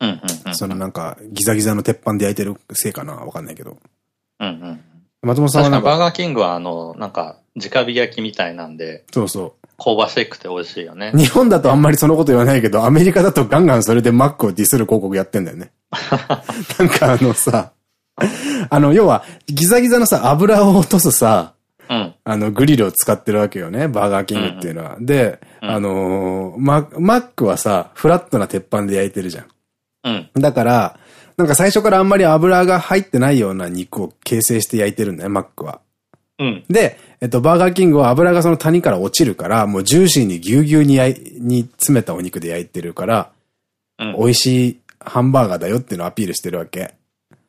うんうんうん。
そのなんか、ギザギザの鉄板で焼いてるせいかな？わかんないけど。
うんうん。
松本さんは
確かにバー
なんか、
ガーキングはあの、なんか、直火焼きみたいなんで、
そうそ
香ばしくて美味しいよね
う。。日本だとあんまりそのこと言わないけど、アメリカだとガンガンそれでマックをディスる広告やってんだよね。なんかあのさ、あの、要は、ギザギザのさ、油を落とすさ、
うん。
あの、グリルを使ってるわけよね。バーガーキングっていうのは。で、
うん
あのーマ、マックはさ、フラットな鉄板で焼いてるじゃん。
うん。
だから、なんか最初からあんまり油が入ってないような肉を形成して焼いてるんだよ、マックは。
うん。
で、えっと、バーガーキングは油がその谷から落ちるから、もうジューシーにぎゅうぎゅうに焼い、に詰めたお肉で焼いてるから、
うん。
美味しいハンバーガーだよっていうのをアピールしてるわけ。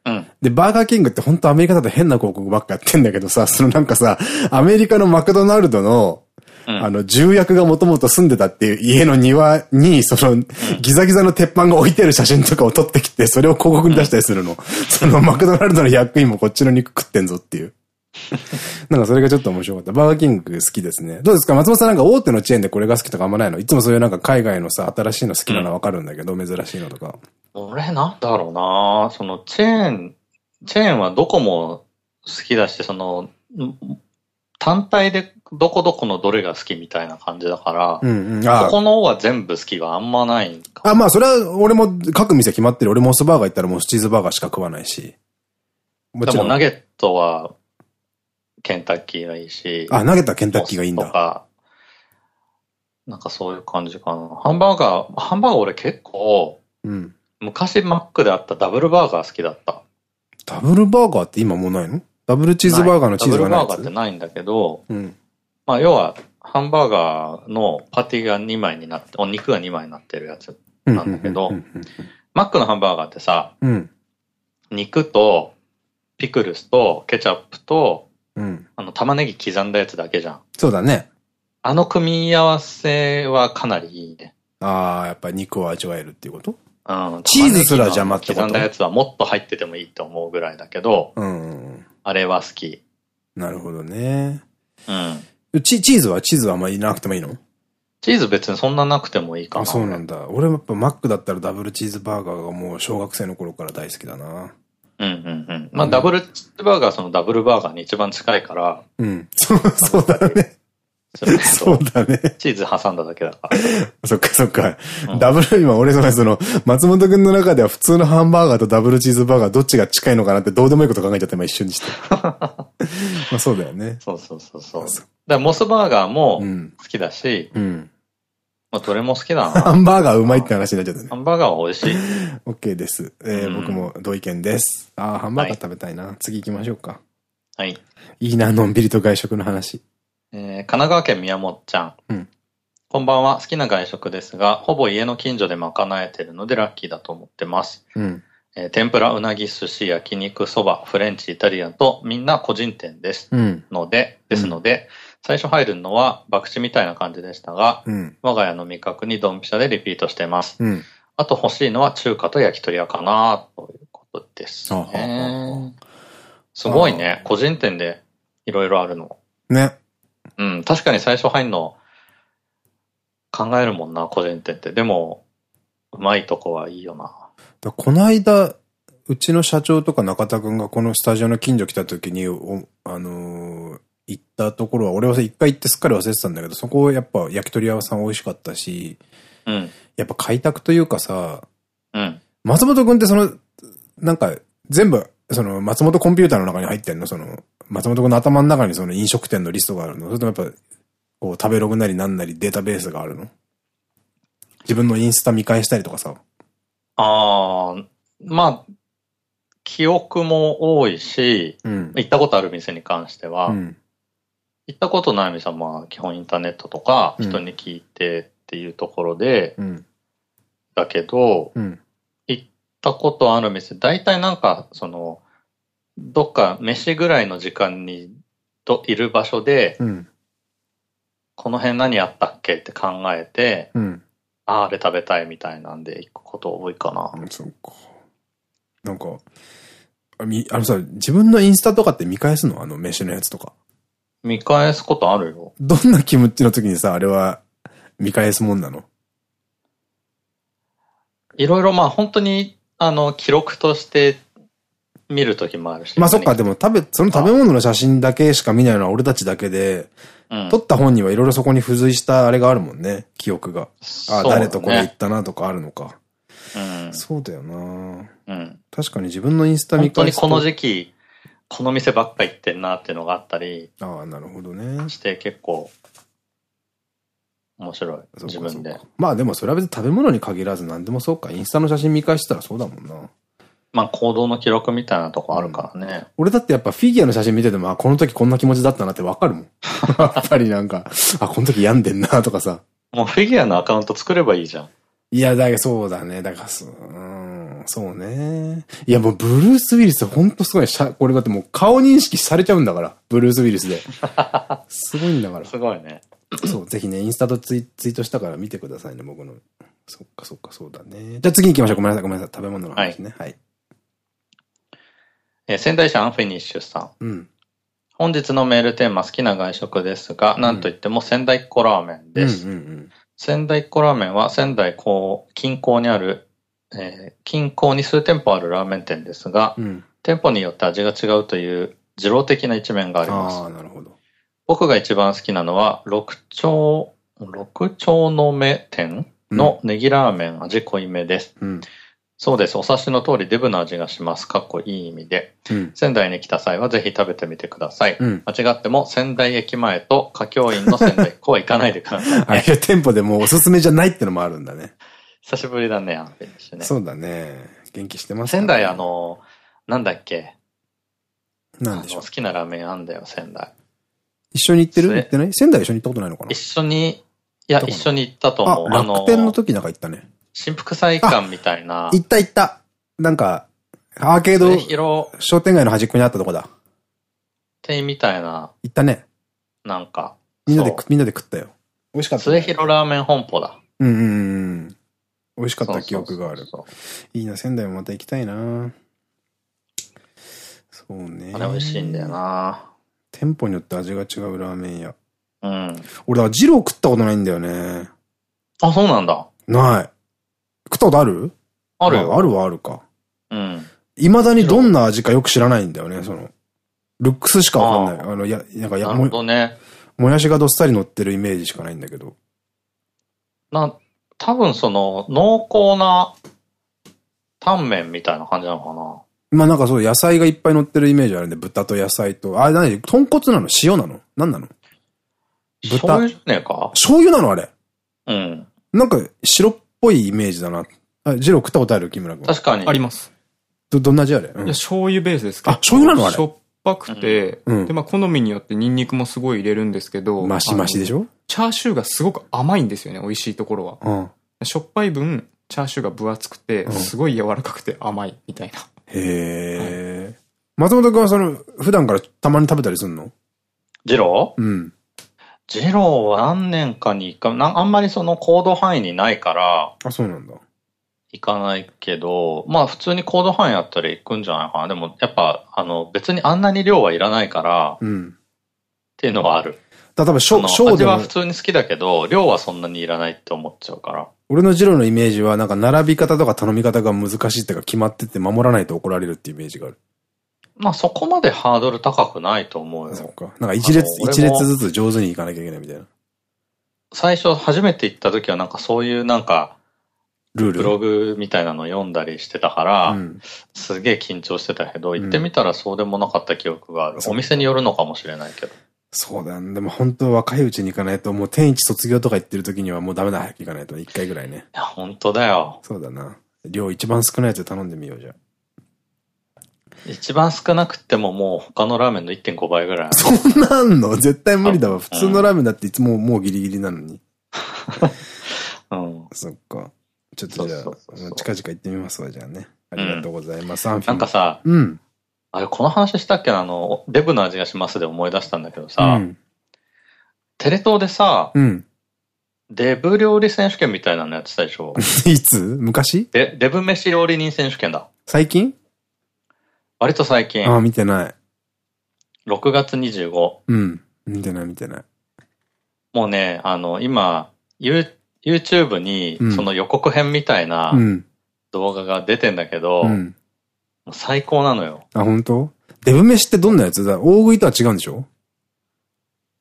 うん。
で、バーガーキングって本当アメリカだと変な広告ばっかやってんだけどさ、そのなんかさ、アメリカのマクドナルドの、
うん
あの、重役がもともと住んでたっていう家の庭に、その、ギザギザの鉄板が置いてる写真とかを撮ってきて、それを広告に出したりするの。そのマクドナルドの役員もこっちの肉食ってんぞっていう。なんかそれがちょっと面白かった。バーガーキング好きですね。どうですか？松本さんなんか大手のチェーンでこれが好きとかあんまないの？いつもそういうなんか海外のさ、新しいの好きなのはわかるんだけど、珍しいのとか。
俺なんだろうなそのチェーン、チェーンはどこも好きだし、その、ん単体でどこどこのどれが好きみたいな感じだから、
うんうん。あ
ここのは全部好きがあんまないか
あ、まあ、それは、俺も各店決まってる。俺モスバーガー行ったらモスチーズバーガーしか食わないし。もちろん。
でもナゲットはケンタッキーがいいし。
あ、ナゲットはケンタッキーがいいんだ。
か、なんかそういう感じかな。ハンバーガー、ハンバーガー俺結構、
うん。
昔マックであったダブルバーガー好きだった。
ダブルバーガーって今もうないの？ダブルチーズバーガーのチーズがない
ダブルバーガーってないんだけど、
うん。
まあ要は、ハンバーガーのパティが2枚になって、お肉が2枚になってるやつ。なんだけど
うん
マックのハンバーガーってさ、
うんうん。
肉と、ピクルスと、ケチャップと、
うん。
あの、玉ねぎ刻んだやつだけじゃん。
そうだね。
あの組み合わせはかなりいいね。
ああ、やっぱ肉を味わえるっていうこと？
うん。
チーズすら邪魔ってこと？
刻んだやつはもっと入っててもいいと思うぐらいだけど、
うんうん
あれは好き。
うん。なるほどね。
うん。
チチーズは？チーズはあんまりなくてもいいの？
チーズ別にそんななくてもいいかな。
あ、そうなんだ。俺もやっぱマックだったらダブルチーズバーガーがもう小学生の頃から大好きだな。
うんうんうん。まあ、ダブルチーズバーガーはそのダブルバーガーに一番近いから、
うん。そう、そうだね。
そ
うだね。
チーズ挟んだだけだから。
そっかそっか。
うん
ダブル、今俺その、その、松本くんの中では普通のハンバーガーとダブルチーズバーガーどっちが近いのかなってどうでもいいこと考えちゃった今一瞬にして。まあそうだよね。
そうそうそうそう。
そ
だモスバーガーも
うん。
好きだし、
うん。
まあ、どれも好きだ
ハ
な。
ンバーガーうまいって話になっちゃったね
ハ。ンバーガーは美味しい。
OK です。えー
うん
僕も同意見です。ああ、ハンバーガー食べたいな。次行きましょうか。
はい。
いいな、のんびりと外食の話。
えー神奈川県宮本ちゃん。
うん
こんばんは。好きな外食ですが、ほぼ家の近所で賄えてるのでラッキーだと思ってます。
うん。
えー天ぷら、うなぎ、寿司、焼肉、そば、フレンチ、イタリアンとみんな個人店です。
うん。
ので、ですので、最初入るのは博打みたいな感じでしたが、
うん。
我が家の味覚にドンピシャでリピートしてます。
うん。
あと欲しいのは中華と焼き鳥屋かなということですね。すごいね。個人店でいろいろあるの。
ね。
うん、確かに最初入るの考えるもんな、個人店って。でも、うまいとこはいいよな。
だこの間、うちの社長とか中田くんがこのスタジオの近所来た時に、おあのー行ったところは、俺はさ、一回行ってすっかり忘れてたんだけど、そこやっぱ焼き鳥屋さん美味しかったし、
うん、
やっぱ開拓というかさ、
うん、
松本くんってその、なんか、全部その、松本コンピューターの中に入ってんの？その、松本君の頭の中にその飲食店のリストがあるの？それともやっぱ、こう、食べログなりなんなりデータベースがあるの？自分のインスタ見返したりとかさ。
ああ、まあ、記憶も多いし、うん、行ったことある店に関しては、うん、行ったことない店はまあ基本インターネットとか人に聞いてっていうところで、うん、だけど、行ったことある店、大体なんかその、どっか飯ぐらいの時間にといる場所で、この辺何やったっけって考えて、ああれ食べたいみたいなんで行くこと多いかな。
そうか。なんか、あのさ、自分のインスタとかって見返すの？あの飯のやつとか。
見返すことあるよ。
どんな気持ちの時にさ、あれは見返すもんなの？
いろいろまあ本当に、あの、記録として見る時もあるし。
まあそっか、でも食べ、その食べ物の写真だけしか見ないのは俺たちだけで、うん、撮った本にはいろいろそこに付随したあれがあるもんね、記憶が。ああ、誰とこれ行ったなとかあるのか。うん、そうだよなうん。確かに自分のインスタ
見返すと本当にこの時期、この店ばっか行ってんなっていうのがあったり。
ああ、なるほどね。
して結構、面白い。自分で。
まあでもそれは別に食べ物に限らず何でもそうか。インスタの写真見返したらそうだもんな。
まあ行動の記録みたいなとこあるからね。うん、
俺だってやっぱフィギュアの写真見てても、あ、この時こんな気持ちだったなってわかるもん。やっぱりなんか、あ、この時病んでんなとかさ。
もうフィギュアのアカウント作ればいいじゃん。
いや、だけどそうだね。だからそ、うん、そうね。いや、もうブルース・ウィリスほんとすごい。これだってもう顔認識されちゃうんだから。ブルース・ウィリスで。すごいんだから。
すごいね。
そう、ぜひね、インスタとツイツイートしたから見てくださいね、僕の。そっかそっか、そうだね。じゃあ次行きましょう。ごめんなさい、ごめんなさい。食べ物の話ね。はい。はい、
えー、仙台市アンフィニッシュさん。うん。本日のメールテーマ好きな外食ですが、なんといっても仙台っ子ラーメンです。仙台っ子ラーメンは仙台近郊にある、えー、近郊に数店舗あるラーメン店ですが、うん、店舗によって味が違うという二郎的な一面があります。僕が一番好きなのは、六丁、六丁の目店のネギラーメン味濃いめです。うんそうです。お察しの通りデブの味がします。かっこいい意味で。うん、仙台に来た際はぜひ食べてみてください。うん、間違っても仙台駅前と歌教員の仙台っ子は行かないでください、ね。あ
あいう店舗でもおすすめじゃないってのもあるんだね。
久しぶりだね、アンフェニッシュね。
そうだね。元気してます、
ね、仙台あの、なんだっけ？
なんでしょう。
好きなラーメンあんだよ、仙台。
一緒に行ってる？行ってない？仙台一緒に行ったことないのかな？
一緒に、いや、一緒に行ったと思う。
あ、楽天の時なんか行ったね。
新福祭館みたいな。
行った行った。なんか、アーケード、商店街の端っこにあったとこだ。
店員みたいな。
行ったね。
なんか。
みんなで、みんなで食ったよ。美味しかった、
ね。末広ラーメン本舗だ。
うんうんうん。美味しかった記憶がある。いいな、仙台もまた行きたいなそうね。
あれ美味しいんだよな
店舗によって味が違うラーメン屋。うん。俺はジロー食ったことないんだよね。
あ、そうなんだ。
ない。食ったことある？
あるよ。
あるはあるか。うん。未だにどんな味かよく知らないんだよね、その。ルックスしかわかんない。あの、や、なんかや、
なるほどね。
もやしがどっさり乗ってるイメージしかないんだけど。
な、多分その、濃厚な、タンメンみたいな感じなのかな。
まあなんかそう、野菜がいっぱい乗ってるイメージあるんで、豚と野菜と、あれ何？豚骨なの？塩なの？何なの？
豚。醤油じゃねえか？
醤油なの？あれ。うん。なんか白っぽいイメージだな。あ、ジロー食ったことある？木村君。
確かに。
あります。
ど、どんな味あれ、
うん、いや、醤油ベースですけ
ど。あ、醤油なのあれ？
しょっぱくて、うん、で、まあ、好みによってニンニクもすごい入れるんですけど。
マシマシでしょ？
チャーシューがすごく甘いんですよね、美味しいところは。うん。しょっぱい分、チャーシューが分厚くて、すごい柔らかくて甘いみたいな。へ
え。はい、松本君はその、普段からたまに食べたりすんの？
ジロー？うん。ジローは何年かに一回、あんまりその行動範囲にないから。
あ、そうなんだ。
行かないけど、まあ普通に行動範囲あったら行くんじゃないかな。でもやっぱ、あの別にあんなに量はいらないから、うん、っていうのはある。
例えば、小、
小では普通に好きだけど、量はそんなにいらないって思っちゃうから。
俺のジローのイメージは、なんか並び方とか頼み方が難しいっていうか決まってて守らないと怒られるっていうイメージがある。
まあそこまでハードル高くないと思うよ。
そっか。なんか一列、一列ずつ上手にいかなきゃいけないみたいな。
最初初めて行った時はなんかそういうなんか、
ルール？
ブログみたいなの読んだりしてたから、うん、すげえ緊張してたけど、行ってみたらそうでもなかった記憶がある。お店によるのかもしれないけど。
そうだね。でも本当若いうちに行かないと、もう天一卒業とか行ってる時にはもうダメだ、早く行かないと。一回ぐらいね。
いや、本当だよ。
そうだな。量一番少ないやつ頼んでみようじゃ
一番少なくてももう他のラーメンの1.5倍ぐらい。
そんなんの？絶対無理だわ。普通のラーメンだっていつももうギリギリなのに。
うん。
そっか。ちょっとじゃあ、近々行ってみますわ、じゃあね。ありがとうございます。
うん、なんかさ、
うん。
あれ、この話したっけあの、デブの味がしますで思い出したんだけどさ、うん、テレ東でさ、
うん、
デブ料理選手権みたいなのやってたでしょ？
いつ？昔？
デデブ飯料理人選手権だ。
最近？
割と最近。
ああ、見てない。
6月25。
うん。見てない見てない。
もうね、あの、今、ユ YouTube に、その予告編みたいな動画が出てんだけど、うん、最高なのよ。
あ、本当？デブ飯ってどんなやつ？だ大食いとは違うんでしょ？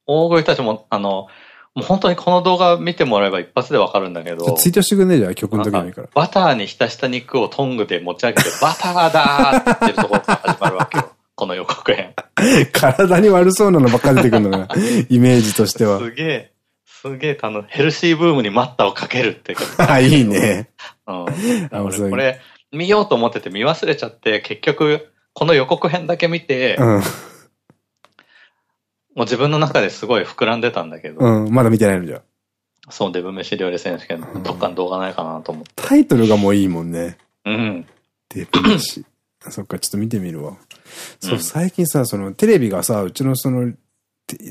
大食いたちも、あの、もう本当にこの動画見てもらえば一発でわかるんだけど。
ツイートしてくんねえじゃん、曲の時にから。
バターに浸した肉をトングで持ち上げて、バターだーって言ってるところから始まるわけよ。この予告編。
体に悪そうなのばっか出てくるのが、イメージとしては。
すげえ、すげえ、あの、ヘルシーブームに待ったをかけるって
あ、いいね。
うん。俺、これ、見ようと思ってて見忘れちゃって、結局、この予告編だけ見て、うんもう自分の中ですごい膨らんでたんだけど。
うん、まだ見てないのじゃ。
そう、デブ飯料理選手権のどっかの動画ないかなと思って。
タイトルがもういいもんね。
うん。
デブ飯。そっか、ちょっと見てみるわ。そう、最近さ、そのテレビがさ、うちのその、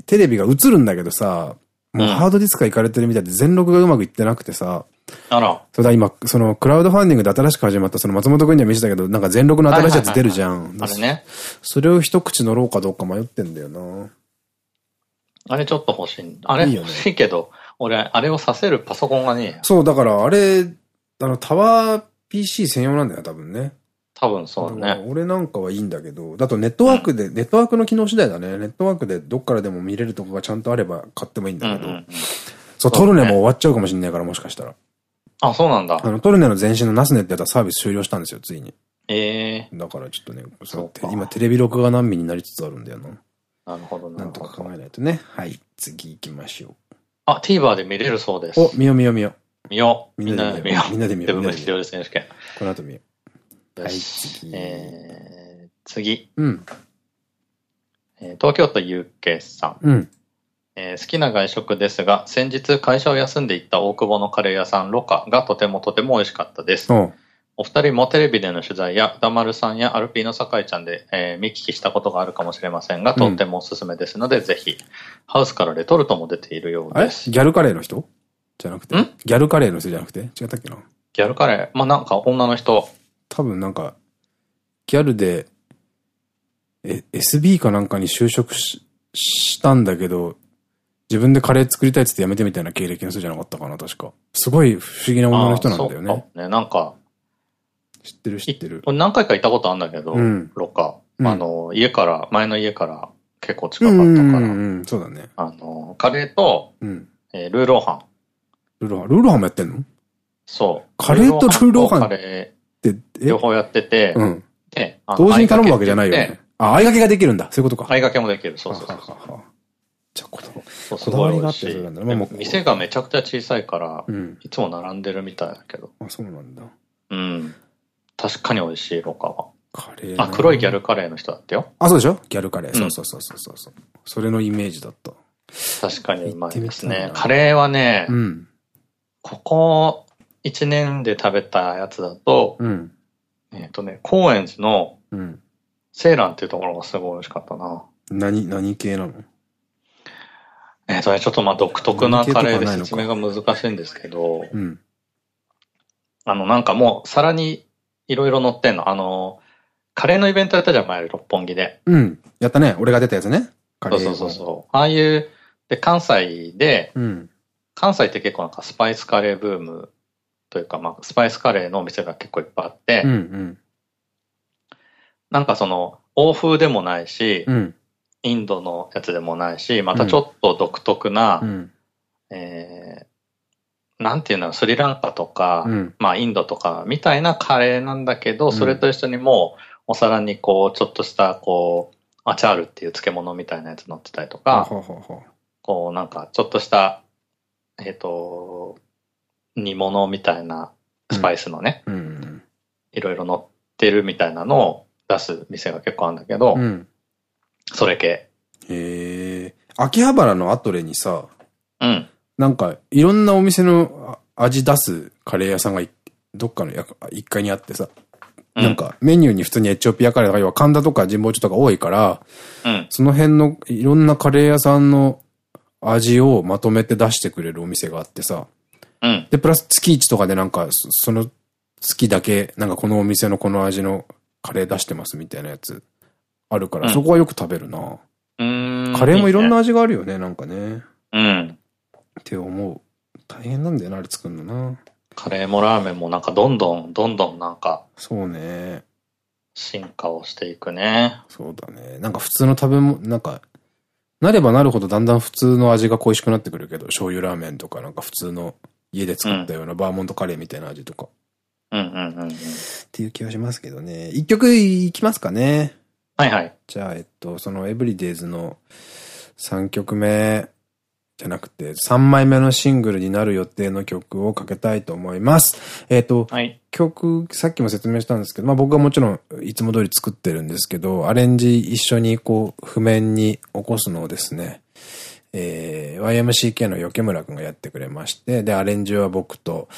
テレビが映るんだけどさ、もうハードディスクが行かれてるみたいで全録がうまくいってなくてさ、
あら。
そうだ、今、その、クラウドファンディングで新しく始まった、その松本くんには見せたけど、なんか全録の新しいやつ出るじゃん。
あれね。
それを一口乗ろうかどうか迷ってんだよな。
あれちょっと欲しい。あれ欲しいけど、俺、あれをさせるパソコンがね
そう、だからあれ、あの、タワー PC 専用なんだよ、多分ね。
多分そうね。
俺なんかはいいんだけど、だとネットワークで、ネットワークの機能次第だね。ネットワークでどっからでも見れるとこがちゃんとあれば買ってもいいんだけど。そう、トルネも終わっちゃうかもしんないから、もしかしたら。
あ、そうなんだ。
あの、トルネの前身のナスネってやったサービス終了したんですよ、ついに。
ええ
だからちょっとね、今テレビ録画難民になりつつあるんだよな。
なるほどな。
なんとか考えないとね。はい。次行きましょう。
あ、TVer で見れるそうです。
お、見よ見よ見よ。
見よ
う。みんなで見よう。みんなで見よ
う。デブ飯料理選手権。
この後見よ
う。はい、次。えー、次。
うん。
え東京都ゆうけさ
ん。うん。
えー、好きな外食ですが、先日会社を休んで行った大久保のカレー屋さんロカがとてもとても美味しかったです。お二人もテレビでの取材や歌丸さんやアルピーの酒井ちゃんで、えー、見聞きしたことがあるかもしれませんが、とってもおすすめですので、うん、ぜひ、ハウスからレトルトも出ているようです。
ギャルカレーの人？じゃなくて？ギャルカレーの人じゃなくて？違ったっけな？
ギャルカレー？まあ、なんか女の人。
多分なんか、ギャルで、え、SB かなんかに就職ししたんだけど、自分でカレー作りたいっつってやめてみたいな経歴の人じゃなかったかな、確か。すごい不思議な女の人なんだよね。
ね、なんか、
知ってる知ってる。
何回か行ったことあるんだけど、うん、ロッカー。あの、家から、前の家から結構近かったから。
そうだね。
あの、カレーと、
うん、
えー、ルーローハン。
ルーローハンルーローハンもやってんの？
そう。
カレーとルーローハンカレ
ー両方やってて、
うん、で、同時に頼むわけじゃないよね。あ、相掛けができるんだ。そういうことか。
相掛けもできる。そうそうそう。
じゃあ、この、こだわりがあってだ。
ね。店がめちゃくちゃ小さいから、いつも並んでるみたいだけど。
あ、そうなんだ。
うん。確かに美味しい、ロカは。
カレー
あ、黒いギャルカレーの人だったよ。
あ、そうでしょ？ギャルカレー。そうそうそうそうそう。それのイメージだった。
確かにうまいですね。カレーはね、
うん、
ここ1年で食べたやつだと、
うん、
えっとね、高円寺の、セーランっていうところがすごい美味しかったな。
何、何系なの？
えっとね、ちょっとまあ独特なカレーで説明が難しいんですけど、
うん、
あのなんかもう皿にいろいろ乗ってんの。あの、カレーのイベントやったじゃん、前、六本木で。
うん。やったね。俺が出たやつね。
そうそうそうそう。ああいう、で、関西で、
うん、
関西って結構なんかスパイスカレーブームというか、まあ、スパイスカレーのお店が結構いっぱいあって、
うんうん、
なんかその、欧風でもないし、
うん、
インドのやつでもないし、またちょっと独特な、
うん、
えー、なんていうの、スリランカとか、うん、まあインドとかみたいなカレーなんだけど、それと一緒にもうお皿にこう、ちょっとした、こう、アチャールっていう漬物みたいなやつ乗ってたりとか、こうなんかちょっとした、えっ、ー、と、煮物みたいなスパイスのね、いろいろ乗ってるみたいなのを出す店が結構あるんだけど、うん、それ系。へ
え。秋葉原のアトレにさ、
うん。
なんか、いろんなお店の味出すカレー屋さんがどっかの一階にあってさ、なんか、メニューに普通にエチオピアカレーとか、要は神田とか神保町とか多いから、
うん、
その辺のいろんなカレー屋さんの味をまとめて出してくれるお店があってさ、
うん、
で、プラス月1とかでなんか、その月だけ、なんかこのお店のこの味のカレー出してますみたいなやつあるから、うん、そこはよく食べるな。カレーもいろんな味があるよね、なんかね。
うん。
って思う。大変なんだよな、あれ作るのな。
カレーもラーメンもなんかどんどん、どんどんなんか。
そうね。
進化をしていくね。
そうだね。なんか普通の食べ物、なんか、なればなるほどだんだん普通の味が恋しくなってくるけど、醤油ラーメンとかなんか普通の家で作ったようなバーモントカレーみたいな味とか。
うんうんうんうん。っ
ていう気がしますけどね。一曲いきますかね。
はいはい。
じゃあ、えっと、そのエブリデイズの3曲目。じゃなくて、3枚目のシングルになる予定の曲をかけたいと思います。えっ、と、
はい、
曲、さっきも説明したんですけど、まあ僕はもちろんいつも通り作ってるんですけど、アレンジ一緒にこう、譜面に起こすのをですね、えー、YMCK の余村くんがやってくれまして、で、アレンジは僕と、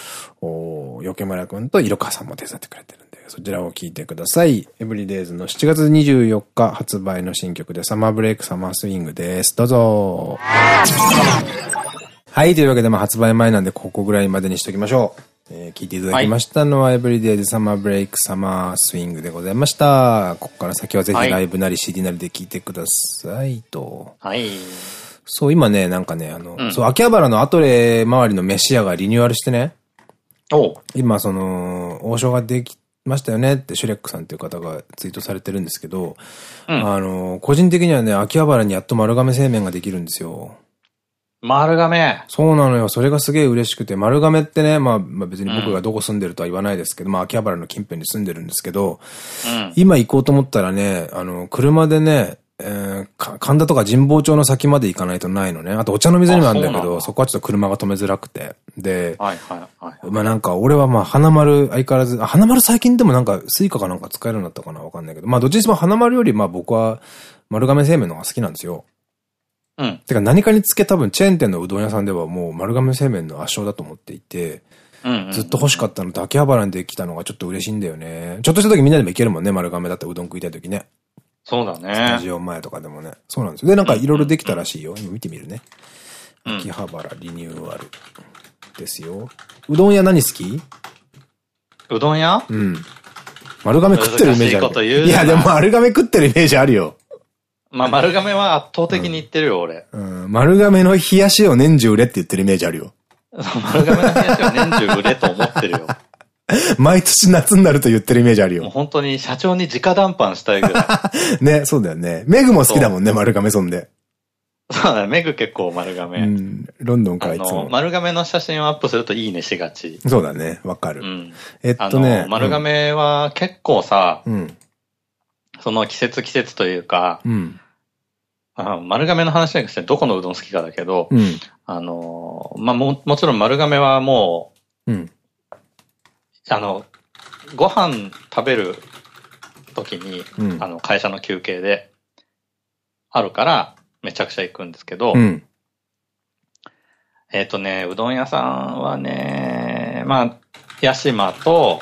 お余村くんと色川さんも手伝ってくれてるんで、そちらを聴いてください。エブリデイズの7月24日発売の新曲で、サマーブレイクサマースイングです。どうぞ。はい、というわけで、まあ発売前なんで、ここぐらいまでにしときましょう。えー、聞いていただきましたのは、はい、エブリデイズサマーブレイクサマースイングでございました。ここから先はぜひライブなり CD なりで聞いてくださいと。
はい。
そう、今ね、なんかね、あの、うん、そう、秋葉原のアトレ周りの飯屋がリニューアルしてね。
お
今、その、王将ができましたよねってシュレックさんっていう方がツイートされてるんですけど、うん、あの、個人的にはね、秋葉原にやっと丸亀製麺ができるんですよ。
丸亀？
そうなのよ。それがすげえ嬉しくて、丸亀ってね、まあ、まあ別に僕がどこ住んでるとは言わないですけど、うん、まあ秋葉原の近辺に住んでるんですけど、うん、今行こうと思ったらね、あの、車でね、えー、神田とか神保町の先まで行かないとないのね。あとお茶の水にもあるんだけど、そこはちょっと車が止めづらくて。で、はいはいはい。まあなんか、俺はまあ、花丸相変わらず、あ、花丸最近でもなんか、スイカかなんか使えるようになったかなわかんないけど、まあどっちにしても花丸よりまあ僕は、丸亀製麺の方が好きなんですよ。
うん。
てか何かにつけ多分チェーン店のうどん屋さんではもう丸亀製麺の圧勝だと思っていて、ずっと欲しかったのと秋葉原にできたのがちょっと嬉しいんだよね。ちょっとした時みんなでも行けるもんね、丸亀だったらうどん食いたい時ね。
そうだね。ス
タジオ前とかでもね。そうなんですよ。で、なんかいろいろできたらしいよ。今見てみるね。秋葉原リニューアルですよ。うどん屋何好き？
うどん屋？
うん。丸亀食ってるイメージある。いや、でも丸亀食ってるイメージあるよ。
まあ、丸亀は圧倒的に言ってるよ、俺。
うん。丸亀の冷やしを年中売れって言ってるイメージあるよ。
丸亀の冷やしを年中売れと思ってるよ。
毎年夏になると言ってるイメージあるよ。もう
本当に社長に直談判したいぐら
い。ね、そうだよね。メグも好きだもんね、丸亀村で。
そうだ、メグ結構丸亀。う
ん。ロンドンからいつも。
丸亀の写真をアップするといいねしがち。
そうだね、わかる。
うん。
えっとね。
丸亀は結構さ、うん。その季節季節というか、
うん。
あ丸亀の話じゃなくてどこのうどん好きかだけど、うん、あの、まあ、も、もちろん丸亀はも
う、うん、
あの、ご飯食べる時に、うん、あの、会社の休憩で、あるから、めちゃくちゃ行くんですけど、うん、えっとね、うどん屋さんはね、まあ、屋島と、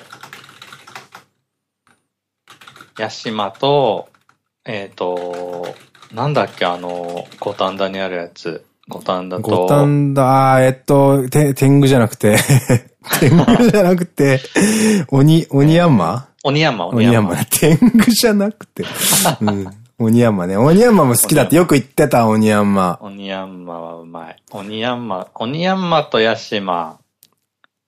屋島と、えっ、ー、と、なんだっけ、あの、五反田にあるやつ。五反田と。
五反田、えっと、て、天狗じゃなくて天狗じゃなくて、鬼、鬼山
鬼山、
鬼山。鬼山。天狗じゃなくて。うん。鬼山ね。鬼山も好きだってよく言ってた、鬼山。
鬼山はうまい。鬼山、鬼山と屋島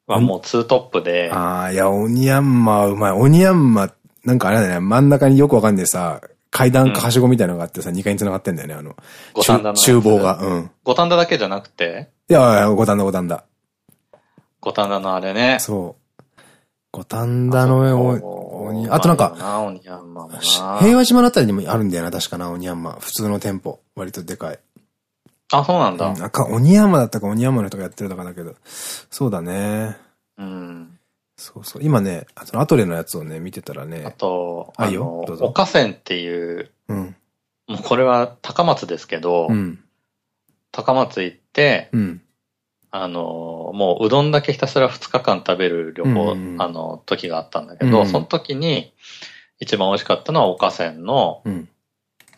はもうツートップで。
ああ、いや、鬼山はうまい。鬼山、なんかあれだね、真ん中によくわかんないさ、階段かはしごみたいなのがあってさ、2階に繋がってんだよね、あの。
五反田の。
厨房が。うん。
五反田だけじゃなくて？
いやいや、五反田五反田。
五反田のあれね。
そう。五反田のお、鬼、あとなんか、平和島のあたりにもあるんだよな、確かな、鬼山。普通の店舗。割とでかい。
あ、そうなんだ。うん、
なんか、鬼山だったか鬼山の人がやってるとかだけど。そうだね。
うん。
そうそう。今ね、あとアトレのやつをね、見てたらね。
あと、あよ、岡線っていう、うん。もうこれは高松ですけど、うん、高松行って、うん、あの、もううどんだけひたすら2日間食べる旅行、うんうん、あの、時があったんだけど、うんうん、その時に一番美味しかったのは岡線の、うん、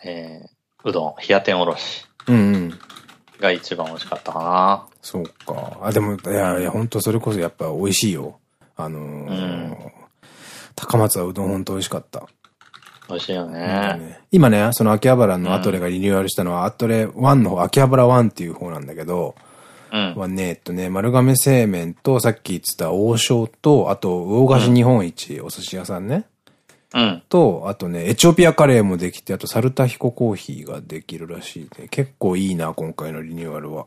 えー、うどん、冷や天おろし。が一番美味しかったかな。
そうか。あ、でも、いやいや、本当それこそやっぱ美味しいよ。あのーうん、高松はうどん本当美味しかった。
美味しいよね。
ね今ね、その秋葉原のアトレがリニューアルしたのは、アトレ1の方、秋葉原1っていう方なんだけど、うん、はね、えっとね、丸亀製麺と、さっき言ってた王将と、あと、魚菓子日本一、お寿司屋さんね。
うん。
と、あとね、エチオピアカレーもできて、あと、サルタヒココーヒーができるらしいね。結構いいな、今回のリニューアルは。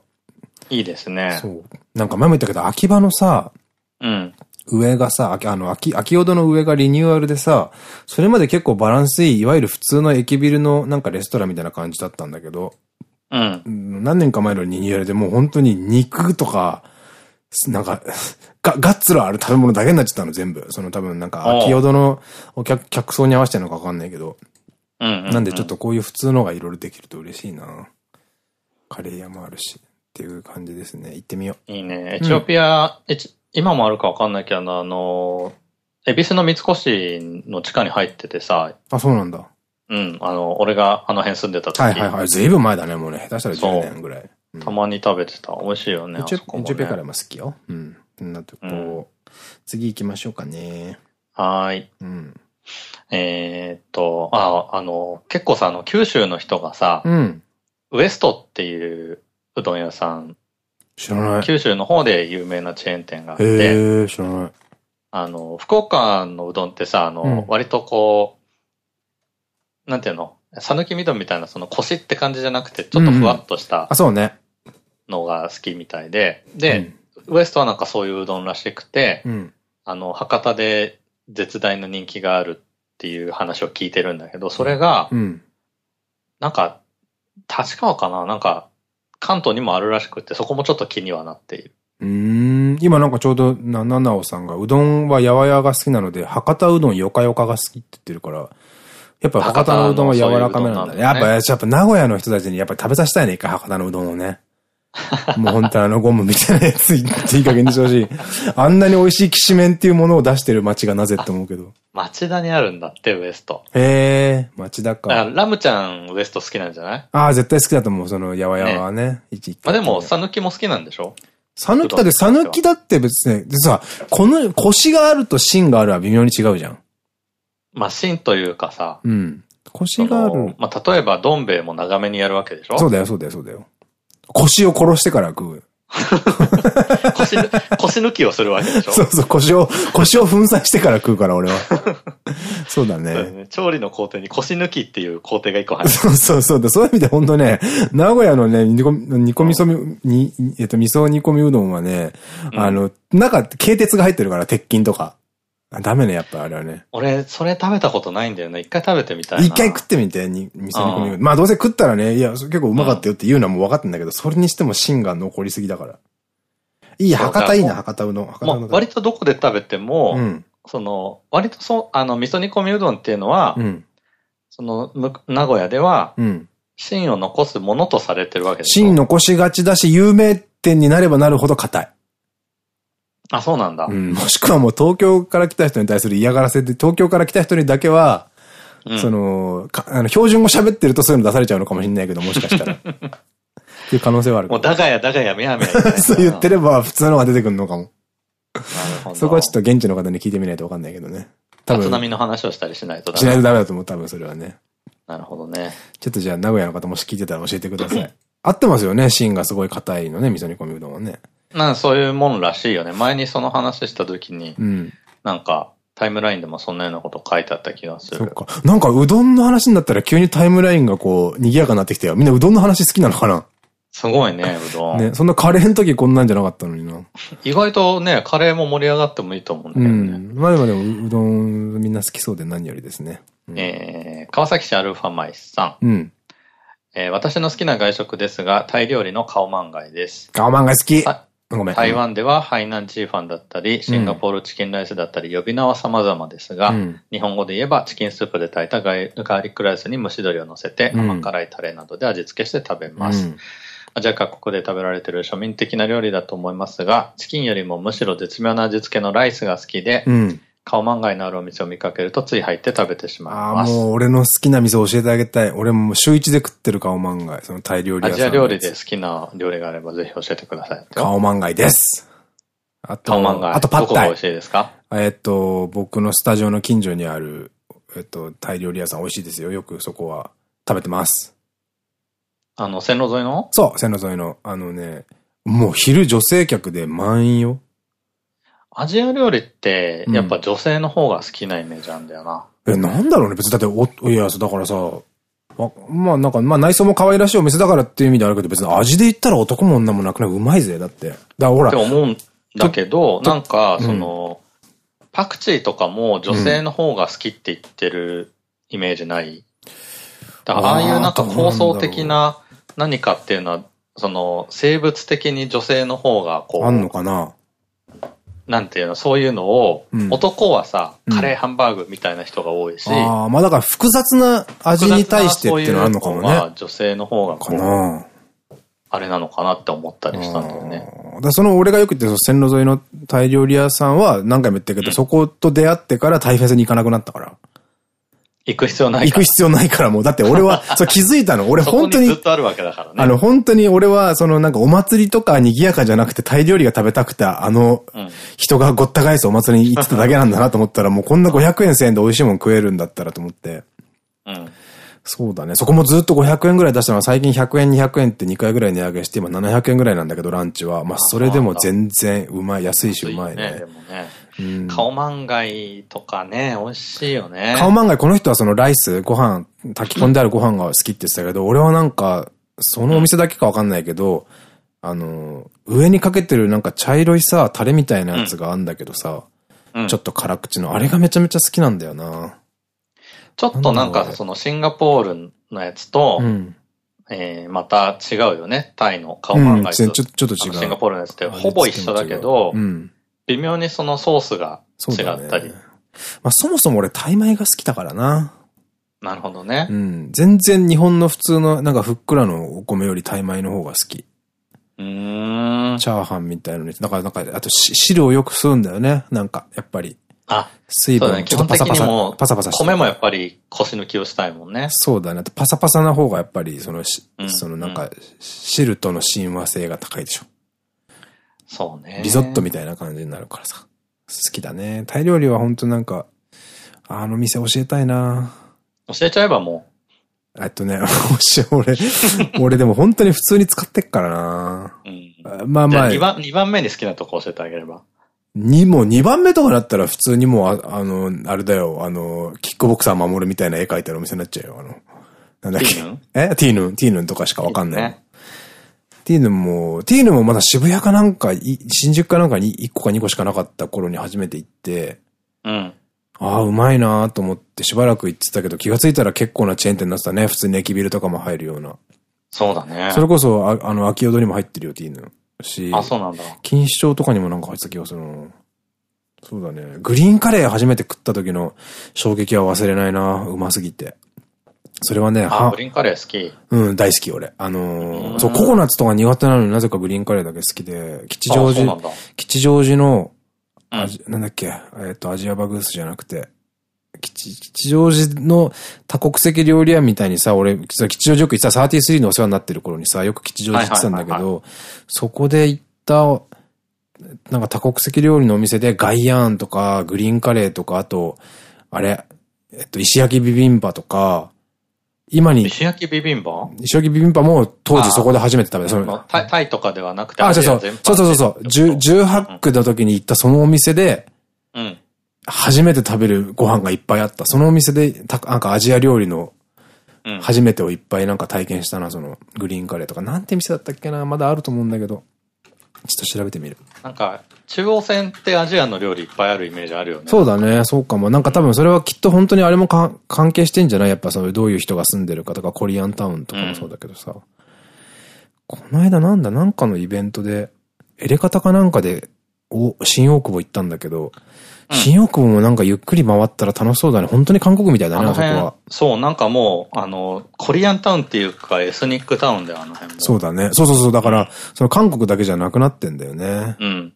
いいですね。
そう。なんか前も言ったけど、秋葉のさ、
うん。
上がさ、あの、秋、秋ほどの上がリニューアルでさ、それまで結構バランスいい、いわゆる普通の駅ビルのなんかレストランみたいな感じだったんだけど、
うん。
何年か前のリニューアルでもう本当に肉とか、なんか、が、ガッツのある食べ物だけになっちゃったの、全部。その多分なんか、秋ほどのお客、客層に合わせてるのかわかんないけど。なんでちょっとこういう普通のがいろいろできると嬉しいな。カレー屋もあるし。っていう感じですね。行ってみよ
う。いいね。エチオピア、うん、今もあるかわかんないけど、あの、恵比寿の三越の地下に入っててさ。
あ、そうなんだ。
うん。あの、俺があの辺住んでた時。
はいはいはい。ずいぶん前だね、もうね。下手したら10年ぐらい。
うん、たまに食べてた。美味しいよね。
エチオピアからも好きよ。うん。なとこう、うん、次行きましょうかね。
はい。
うん。
えっと、あ、あの、結構さ、あの、九州の人がさ、
うん、
ウエストっていううどん屋さん
知らない。
九州の方で有名なチェーン店があって。
へ知らない。
あの、福岡のうどんってさ、あの、うん、割とこう、なんていうの？讃岐みどんみたいなその腰って感じじゃなくて、ちょっとふわっとした
あ、そうね。
のが好きみたいで、で、うん、ウエストはなんかそういううどんらしくて、
うん、
あの、博多で絶大な人気があるっていう話を聞いてるんだけど、それが、
うん、
なんか、確かかな？なんか、関東にもあるらしくて、そこもちょっと気にはなっている。
うん。今なんかちょうど、な、なおさんが、うどんはやわやが好きなので、博多うどんよかよかが好きって言ってるから、やっぱ博多のうどんは柔らかめなんだね。やっぱ、やっぱ名古屋の人たちにやっぱり食べさせたいね、一回博多のうどんをね。もう本当あのゴムみたいなやついい加減にしてほしい。あんなに美味しいきしめんっていうものを出してる街がなぜって思うけど。
町田にあるんだって、ウエスト。
へえ、町田か。
ラムちゃんウエスト好きなんじゃない？
ああ、絶対好きだと思う、そのやわやわはね。
ねまあでも、さぬきも好きなんでしょ？
さぬきだって、さぬきだって別に、実は、この、腰があると芯があるは微妙に違うじゃん。
まあ、芯というかさ。
うん。腰がある。
まあ、例えば、どん兵衛も長めにやるわけでしょ？
そうだよ、そうだよ、そうだよ。腰を殺してから食う。
腰、腰抜きをするわけでしょ？
そうそう、腰を、腰を粉砕してから食うから、俺は。そうだね。
調理の工程に腰抜きっていう工程が一個入る。
そうそうそう。そういう意味で本当ね、名古屋のね、煮込み、煮込みそみ、に、えっと、味噌煮込みうどんはね、うん、あの、中、軽鉄が入ってるから、鉄筋とか。ダメね、やっぱあれはね。
俺、それ食べたことないんだよね。一回食べてみたいな。
一回食ってみて、に、味噌煮込み。まあどうせ食ったらね、いや、結構うまかったよって言うのはもう分かってんだけど、それにしても芯が残りすぎだから。いい、博多いいな、博多うどん。博多うどん。
割とどこで食べても、うん、その、割とそう、あの、味噌煮込みうどんっていうのは、うん、その、名古屋では、うん、芯を残すものとされてるわけです
芯残しがちだし、有名店になればなるほど硬い。
あ、そうなんだ。
うん。もしくはもう東京から来た人に対する嫌がらせで、東京から来た人にだけは、うん、その、あの、標準語喋ってるとそういうの出されちゃうのかもしれないけど、もしかしたら。っていう可能性はある。
もう、だがやだがやめやめや。
そう言ってれば普通のが出てくるのかも。なるほど。そこはちょっと現地の方に聞いてみないとわかんないけどね。
多分。津波の話をしたりしないと
ダメ。しないとダメだと思う、多分それはね。
なるほどね。
ちょっとじゃあ名古屋の方もし聞いてたら教えてください。合ってますよね、芯がすごい硬いのね、味噌煮込みうどんはね。
なんそういうもんらしいよね。前にその話した時に、うん、なんか、タイムラインでもそんなようなこと書いてあった気がする。そっ
か。なんかうどんの話になったら急にタイムラインがこう、賑やかになってきたよ。みんなうどんの話好きなのかな？
すごいね、うどん。
ね、そんなカレーの時こんなんじゃなかったのにな。
意外とね、カレーも盛り上がってもいいと思うんだけどね。
うん。まあでもでも、うどんみんな好きそうで何よりですね。うん、
えー、川崎市アルファマイスさ
ん。うん。
えー、私の好きな外食ですが、タイ料理のカオマンガイです。
カオマンガイ好き
ごめん。台湾ではハイナンチーファンだったり、シンガポールチキンライスだったり、呼び名は様々ですが、うん、日本語で言えばチキンスープで炊いたガーリックライスに蒸し鶏を乗せて、甘辛いタレなどで味付けして食べます。うん。アジア各国で食べられている庶民的な料理だと思いますが、チキンよりもむしろ絶妙な味付けのライスが好きで、うん、顔漫画のあるお店を見かけるとつい入って食べてしまいます。
ああ、もう俺の好きな店教えてあげたい。俺も週一で食ってる顔漫画、そのタイ料理屋
さん。アジア料理で好きな料理があればぜひ教えてください。
顔漫画です。
あと、顔漫画。
あとパッタイ。どこ
が美味しいですか？
えっと、僕のスタジオの近所にある、えっと、タイ料理屋さん美味しいですよ。よくそこは食べてます。
あの、線路沿いの？
そう、線路沿いの。あのね、もう昼女性客で満員よ。
アジア料理って、やっぱ女性の方が好きなイメージあるんだよな。
うん、え、なんだろうね。別にだってお、いや、だからさ、まあなんか、まあ内装も可愛らしいお店だからっていう意味であるけど、別に味で言ったら男も女もなくない？うまいぜ、だって。だからほら。
って思うんだけど、なんか、その、うん、パクチーとかも女性の方が好きって言ってるイメージない、だからああいうなんか構想的な何かっていうのは、その生物的に女性の方がこう。
あんのかな？
なんていうの、そういうのを、うん、男はさ、カレーハンバーグみたいな人が多いし。
ああ、まあだから複雑な味に対してっていうのあるのかもね。
女性の方がかなあれなのかなって思ったりしたんだよね。
だその俺がよく言ってる線路沿いのタイ料理屋さんは何回も言ってるけど、うん、そこと出会ってからタイフェスに行かなくなったから。
行く必要ない
行く必要ないからもう。だって俺は、そう気づいたの。俺本当に。
ずっとあるわけだからね。
あの、本当に俺は、そのなんかお祭りとか賑やかじゃなくてタイ料理が食べたくて、あの、人がごった返すお祭りに行ってただけなんだなと思ったら、もうこんな500円1000円で美味しいもん食えるんだったらと思って。うん。そうだね。そこもずっと500円ぐらい出したのは最近100円200円って2回ぐらい値上げして今700円ぐらいなんだけどランチは。まあそれでも全然うまい。安いしうまいね。ねでもね。
カオマンガイとかね、美味しいよね。
カオマンガイ、この人はそのライス、ご飯、炊き込んであるご飯が好きって言ってたけど、俺はなんか、そのお店だけかわかんないけど、あの、上にかけてるなんか茶色いさ、タレみたいなやつがあんだけどさ、うん、ちょっと辛口の、あれがめちゃめちゃ好きなんだよな。
ちょっとなんかそのシンガポールのやつと、うん、えー、また違うよね。タイのカオマンガイと、うん、ちょちょっと違う。シンガポールのやつってほぼ一緒だけど、うん微妙にそのソースが違ったり。ね、
まあそもそも俺タイ米が好きだからな。
なるほどね。
うん。全然日本の普通のなんかふっくらのお米よりタイ米の方が好き。うん。チャーハンみたいのに。だからなんか、あと汁をよく吸うんだよね。なんか、やっぱり。
あ、
水分、
ね、ちょっとパサパサ。パサパサ。米もやっぱり腰抜きをしたいもんね。
そうだね。パサパサな方がやっぱり、その、うん、そのなんか、汁との親和性が高いでしょ。
そうね。
リゾットみたいな感じになるからさ。好きだね。タイ料理は本当なんか、あの店教えたいな
教えちゃえばも
う。えっとね、俺、俺でも本当に普通に使ってっからな、うん、まあまあ。
2番、2番目に好きなとこ教えてあげれば。
にも、2番目とかだったら普通にもう、ああの、あれだよ、あの、キックボクサー守るみたいな絵描いてるお店になっちゃうよ、あの。なんだっけ。ティーヌン？え？ティーヌン、ティーヌンとかしかわかんない。ね、ティーヌも、ティーヌもまだ渋谷かなんか、新宿かなんかに1個か2個しかなかった頃に初めて行って、うん。ああ、うまいなと思ってしばらく行ってたけど、気がついたら結構なチェーン店になってたね。普通に駅ビルとかも入るような。
そうだね。
それこそ、ああの、秋淀にも入ってるよ、ティーヌ。し。
あ、そうなんだ。
錦糸町とかにもなんか入ってた気がするの。そうだね。グリーンカレー初めて食った時の衝撃は忘れないな。うますぎて。それはね、
あ、グリーンカレー好き。
うん、大好き俺。あのー、そう、ココナッツとか苦手なのになぜかグリーンカレーだけ好きで、吉祥寺、吉祥寺の、うん、なんだっけ、えっ、と、アジアバグースじゃなくて、吉吉祥寺の多国籍料理屋みたいにさ、俺、吉祥寺よく行ってた33のお世話になってる頃にさ、よく吉祥寺行ってたんだけど、そこで行った、なんか多国籍料理のお店でガイアーンとか、グリーンカレーとか、あと、あれ、えっと、石焼きビビンバとか、今に。
石焼きビビンバ？
石焼きビビンバも当時そこで初めて食べた。そ
のタイタイとかではなくて、
あ、そうそう。そうそうそう。18区の時に行ったそのお店で、うん。初めて食べるご飯がいっぱいあった。そのお店で、たなんかアジア料理の初めてをいっぱいなんか体験したな、そのグリーンカレーとか。なんて店だったっけな？まだあると思うんだけど。ちょっと調べてみる。
なんか、中央線ってアジアの料理いっぱいあるイメージあるよね。
そうだね、そうかも。なんか多分それはきっと本当にあれもか関係してんじゃない？やっぱそういうどういう人が住んでるかとか、コリアンタウンとかもそうだけどさ。うん、この間なんだ、なんかのイベントで、エレカタかなんかで、お、新大久保行ったんだけど、新大久保もなんかゆっくり回ったら楽しそうだね。本当に韓国みたいだね、あそこは。
そう、なんかもう、あの、コリアンタウンっていうか、エスニックタウンであの辺も。
そうだね。そうそうそう。だから、その韓国だけじゃなくなってんだよね。
うん。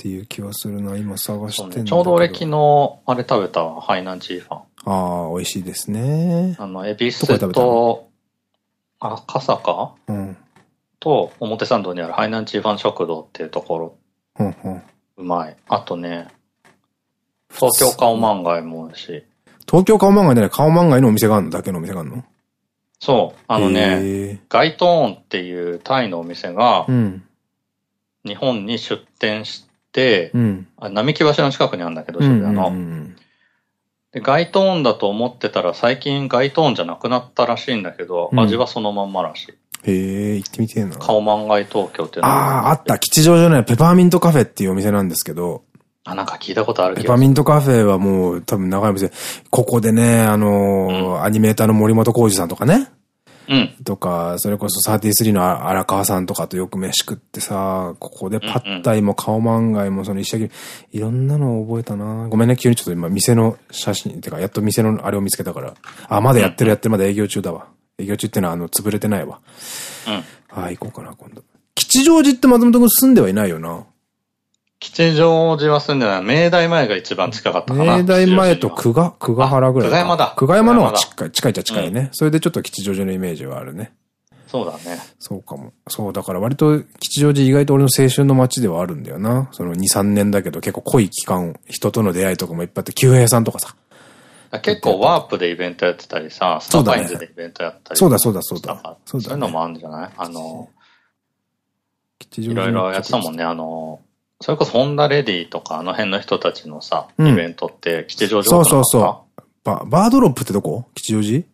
っていう気はするな。今探してんだ
ね、ちょうど俺昨日、あれ食べたハイナンチーファン。
ああ、美味しいですね。
あの、エビスと、赤坂うん。と、表参道にあるハイナンチーファン食堂っていうところ。
うんうん。
うまい。あとね、東京顔漫画もあるし。
東京顔漫画でね、顔漫画のお店があるの？だけのお店があるの？
そう。あのね、ガイトーンっていうタイのお店が、日本に出店して、うん、並木橋の近くにあるんだけど、渋谷の。で、ガイトーンだと思ってたら最近ガイトーンじゃなくなったらしいんだけど、うん、味はそのまんまらしい。
へえ、行ってみてえな。
顔漫画東京っていう
のああ、あった。吉祥寺のペパーミントカフェっていうお店なんですけど、
あ、なんか聞いたことある
ペパミントカフェはもう多分長い店。ここでね、あのーうん、アニメーターの森本浩二さんとかね。
うん。
とか、それこそ33の荒川さんとかとよく飯食ってさ、ここでパッタイも顔漫画もその一緒に、いろんなのを覚えたなごめんね、急にちょっと今店の写真、てかやっと店のあれを見つけたから。あ、まだやってるやってる、まだ営業中だわ。営業中ってのはあの、潰れてないわ。
うん。
ああ、行こうかな、今度。吉祥寺って松本君住んではいないよな。
吉祥寺は住んでない。明大前が一番近かったかな。
明大前と久我、久我原ぐらい。
久我山だ。
久我山の方が近い、近いっちゃ近いね。うん、それでちょっと吉祥寺のイメージはあるね。
そうだね。
そうかも。そう、だから割と吉祥寺意外と俺の青春の街ではあるんだよな。その2、3年だけど結構濃い期間、人との出会いとかもいっぱいあって、旧平さんとかさ。
結構ワープでイベントやってたりさ、スターパインズでイベントやったり
そうだそうだそうだ。
そういうのもあるんじゃない？あの、吉祥寺。いろいろやってたもんね。あの、それこそホンダレディとかあの辺の人たちのさ、イベントって吉祥寺
そうそうそう。ババードロップってどこ？吉祥寺？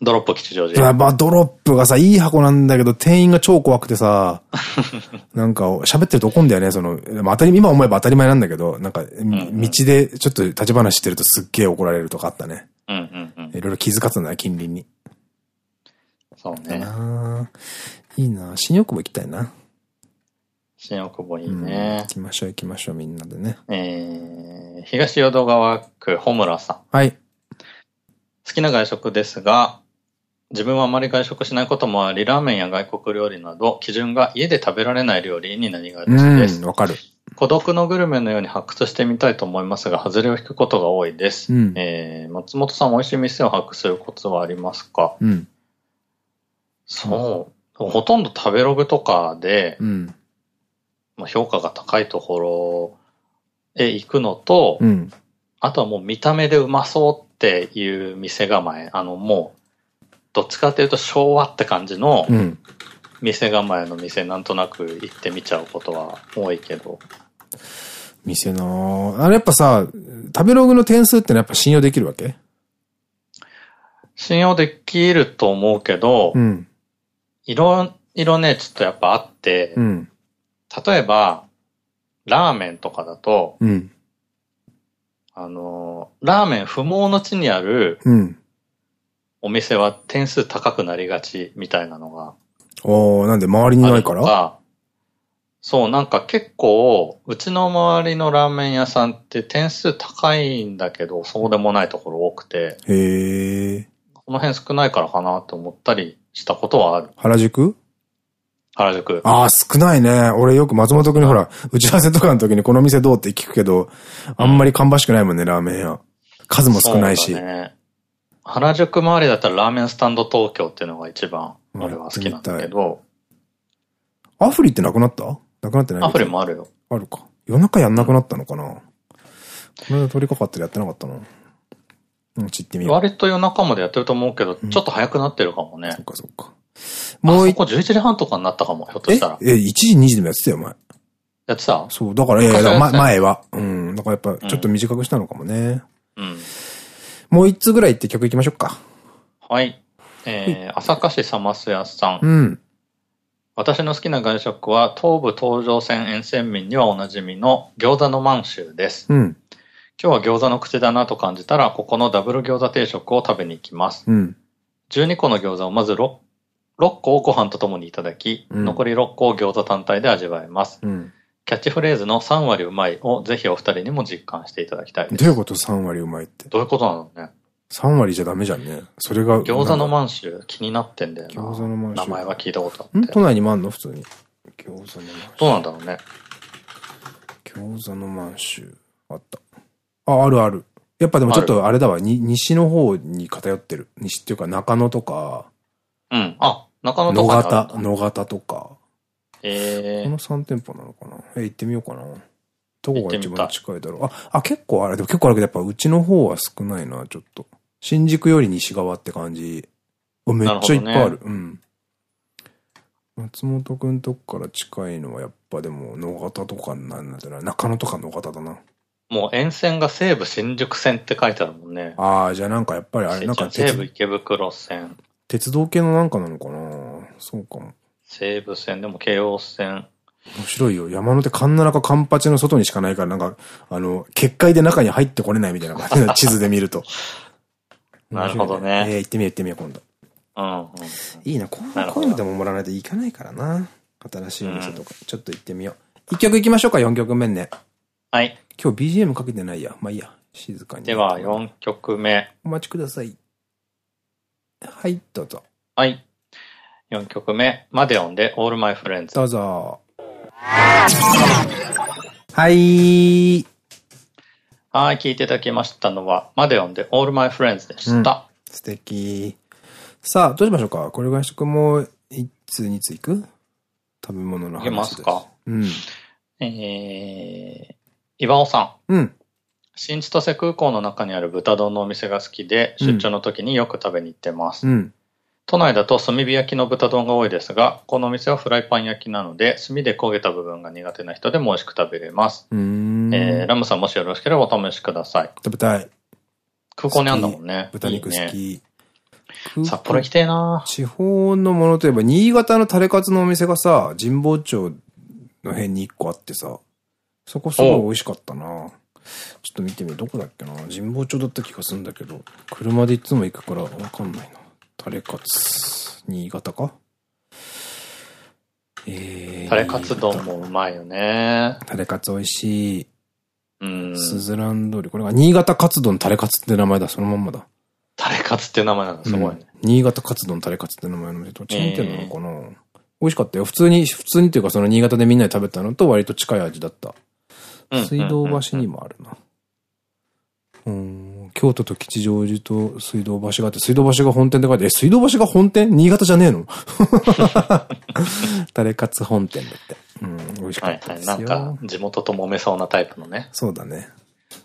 ドロップ吉祥寺。
まあ、ドロップがさ、いい箱なんだけど、店員が超怖くてさ、なんか、喋ってると怒んだよね、その、まあ、当たり、今思えば当たり前なんだけど、なんか、道でちょっと立ち話してるとすっげえ怒られるとかあったね。
うんうんうん。い
ろいろ気遣ったんだよ、近隣に。
そうね。
いいな新大久保行きたいな。
新大久保いいね。
行きましょう行きましょう、みんなでね。
えー、東淀川区穂村さん。
はい。
好きな外食ですが、自分はあまり外食しないこともあり、ラーメンや外国料理など、基準が家で食べられない料理になりがちです。
わかる。
孤独のグルメのように発掘してみたいと思いますが、外れを引くことが多いです。うん、えー、松本さん、美味しい店を把握するコツはありますか、
うん、
そう。ほとんど食べログとかで、
うん、
まあ、評価が高いところへ行くのと、
うん、
あとはもう見た目でうまそうっていう店構え、あのもう、どっちかっていうと昭和って感じの店構えの店なんとなく行ってみちゃうことは多いけど。
店の、あれやっぱさ、食べログの点数ってのはやっぱ信用できるわけ？
信用できると思うけど、
うん、
いろいろね、ちょっとやっぱあって、
うん、
例えば、ラーメンとかだと、
うん、
あの、ラーメン不毛の地にある、お店は点数高くなりがちみたいなのが。
おなんで周りにないから？
そう、なんか結構、うちの周りのラーメン屋さんって点数高いんだけど、そうでもないところ多くて。
へえ。
この辺少ないからかなと思ったりしたことはある。
原宿？
原宿。
ああ、少ないね。俺よく松本君にほら、打ち合わせとかの時にこの店どうって聞くけど、あんまり芳しくないもんね、ラーメン屋。数も少ないし。
ね。原宿周りだったらラーメンスタンド東京っていうのが一番、俺は好きなんだけど。
アフリってなくなった？なくなってない？
アフリもあるよ。
あるか。夜中やんなくなったのかな、この間取り掛かってやってなかったな。うん、ちってみよう。
割と夜中までやってると思うけど、ちょっと早くなってるかもね。
そっかそっか。
もう。そこ11時半とかになったかも、ひょっとしたら。
え、え、1時、2時でもやってたよ、お前。
やってた？
そう、だから、ええ、前は。うん。だからやっぱ、ちょっと短くしたのかもね。
うん。
もう一つぐらいって曲いきましょうか。
はい。えー、朝霞市サマス屋さん。
うん。
私の好きな外食は東武東上線沿線民にはおなじみの餃子の満州です。
うん。
今日は餃子の口だなと感じたら、ここのダブル餃子定食を食べに行きます。
うん。
12個の餃子をまず 6, 6個をご飯とともにいただき、うん、残り6個を餃子単体で味わえます。
うん。
キャッチフレーズの3割うまいをぜひお二人にも実感していただきたいです。
どういうこと ?3 割うまいって？
どういうことなのね
？3割じゃダメじゃんね。それが。
餃子の満州気になってんだよな。
餃子の満州。
名前は聞いたことあって。
都内にもあんの？普通に。餃子の満州。
どうなんだろうね。
餃子の満州。あった。あ、あるある。やっぱでもちょっとあれだわ。に西の方に偏ってる。西っていうか中野とか。
うん。あ、中野とか。
野方、野方とか。
え
えー。この3店舗なのかな？え、行ってみようかな。どこが一番近いだろう？あ、あ、結構あれ、でも結構あるけど、やっぱうちの方は少ないな、ちょっと。新宿より西側って感じ。めっちゃいっぱいある。るね、うん。松本くんとこから近いのはやっぱでも野方とかなんだろう中野とか野方だな。
もう沿線が西武新宿線って書いてあるもんね。
ああ、じゃあなんかやっぱりあれなんか
西武池袋線。
鉄道系のなんかなのかな？そうかも。
西武線でも京王線。
面白いよ。山手神奈川カンパチの外にしかないから、なんか、あの、結界で中に入ってこれないみたいな感じの 地図で見ると。
なるほどね。
えー、行ってみよう行ってみよう、今度。
うん。
いいな、こうこういうのでももらわないといかないからな。新しいお店とか。ちょっと行ってみよう。一曲行きましょうか、四曲目ね。
はい。
今日 BGM かけてないや。まあいいや。静かに。
では、四曲目。
お待ちください。はい、どうぞ。
はい。4曲目、マデオンで All My Friends。
どうぞ。はい。
はい、聞いていただきましたのは、マデオンで All My Friends でした。
うん、素敵。さあ、どうしましょうか？これが食も1通2通いく？食べ物の話
いけますか？
うん。
えー、岩尾さ
ん。うん。
新千歳空港の中にある豚丼のお店が好きで、出張の時によく食べに行ってます。
うん。
都内だと炭火焼きの豚丼が多いですが、このお店はフライパン焼きなので、炭で焦げた部分が苦手な人でも美味しく食べれます。
え
ー、ラムさんもしよろしければお試しください。
食べたい。
空港にあんだもんね。
豚肉好き。いい
ね、札幌行きてえな
地方のものといえば、新潟のタレカツのお店がさ、神保町の辺に一個あってさ、そこすごい美味しかったなちょっと見てみよう。どこだっけな？神保町だった気がするんだけど、車でいつも行くからわかんないな。タレカツ、新潟か？
えー、タレカツ丼もうまいよね。
タレカツ美味しい。
うん。
スズラン通り。これが新潟カツ丼タレカツって名前だ。そのまんまだ。
タレカツって名前なのすごいね、
うん。新潟カツ丼タレカツって名前のどっち見てんのかな、えー、美味しかったよ。普通に、普通にっていうかその新潟でみんなで食べたのと割と近い味だった。水道橋にもあるな。うん、京都と吉祥寺と水道橋があって、水道橋が本店で書いて、え、水道橋が本店？新潟じゃねえの？タレカツ本店だって。うん、美味しかったですよ。はいはい、
なんか、地元と揉めそうなタイプのね。
そうだね。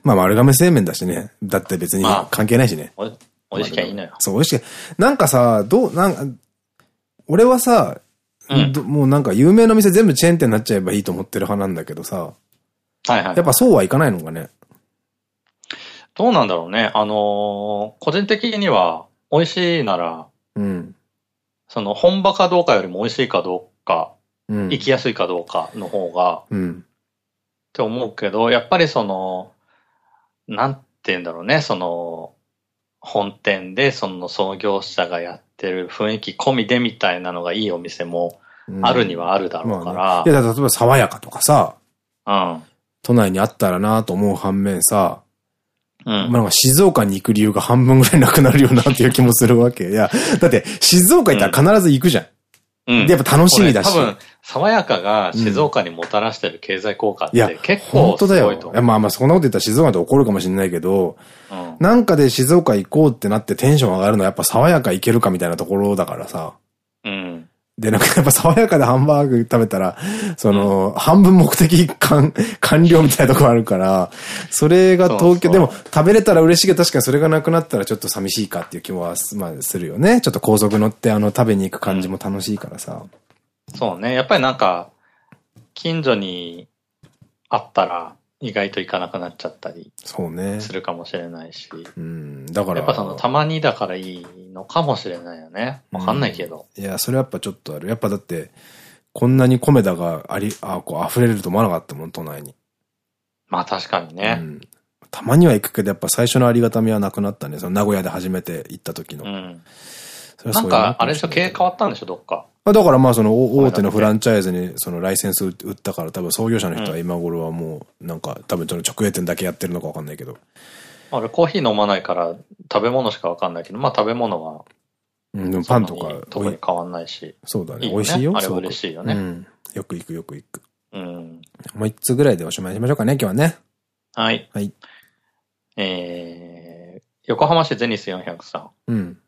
まあ丸亀製麺だしね。だって別に関係ないしね。
まあ、美味しきゃいいのよ。
そう、美味しきゃ。なんかさ、どう、なんか、俺はさ、うん、もうなんか有名な店全部チェーン店になっちゃえばいいと思ってる派なんだけどさ。
はいはい。
やっぱそうはいかないのかね。
どうなんだろうね。あのー、個人的には、美味しいなら、
うん。
その、本場かどうかよりも美味しいかどうか、うん、行きやすいかどうかの方が、
うん。
って思うけど、やっぱりその、なんて言うんだろうね、その、本店でその創業者がやってる雰囲気込みでみたいなのがいいお店もあるにはあるだろうから。うんまあ
ね、いや、例えば爽やかとかさ、
うん。
都内にあったらなと思う反面さ、
うん、
まあ静岡に行く理由が半分ぐらいなくなるよなっていう気もするわけ。いや、だって静岡行ったら必ず行くじゃん。うん。で、やっぱ楽しみだし。
多分、爽やかが静岡にもたらしてる経済効果って結構すごいと思う。本当だ
よ。まあまあそんなこと言ったら静岡で怒るかもしれないけど、うん、なんかで静岡行こうってなってテンション上がるのはやっぱ爽やか行けるかみたいなところだからさ。
うん。
で、なんかやっぱ爽やかでハンバーグ食べたら、その、うん、半分目的完、完了みたいなとこあるから、それが東京、でも食べれたら嬉しいけど確かにそれがなくなったらちょっと寂しいかっていう気は、まあ、するよね。ちょっと高速乗ってあの食べに行く感じも楽しいからさ。
うん、そうね。やっぱりなんか、近所にあったら、意外と行かなくなっちゃったり。
そうね。
するかもしれないし。
うん。だから。
やっぱその、たまにだからいいのかもしれないよね。わかんないけど。
いや、それやっぱちょっとある。やっぱだって、こんなにコメダがあり、あ、こう溢れると思わなかったもん、都内に。
まあ確かにね。
うん。たまには行くけど、やっぱ最初のありがたみはなくなったね。その名古屋で初めて行った時の。
うん。
それは
な
そうん
か、あれでしょ、経営変わったんでしょ、どっか。
あだからまあその大大手のフランチャイズにそのライセンス売ったから多分創業者の人は今頃はもうなんか多分その直営店だけやってるのかわかんないけど。
俺コーヒー飲まないから食べ物しかわかんないけど、まあ食べ物は
うん、パンとか
特に変わんないし。
そうだね。美味しいよ。
あれ嬉しいよね
うん。よく行くよく行く。
うん。
もう一つぐらいでおしまいにしましょうかね、今日はね。
はい。
はい。
えー、横浜市ゼニス400さん。
うん。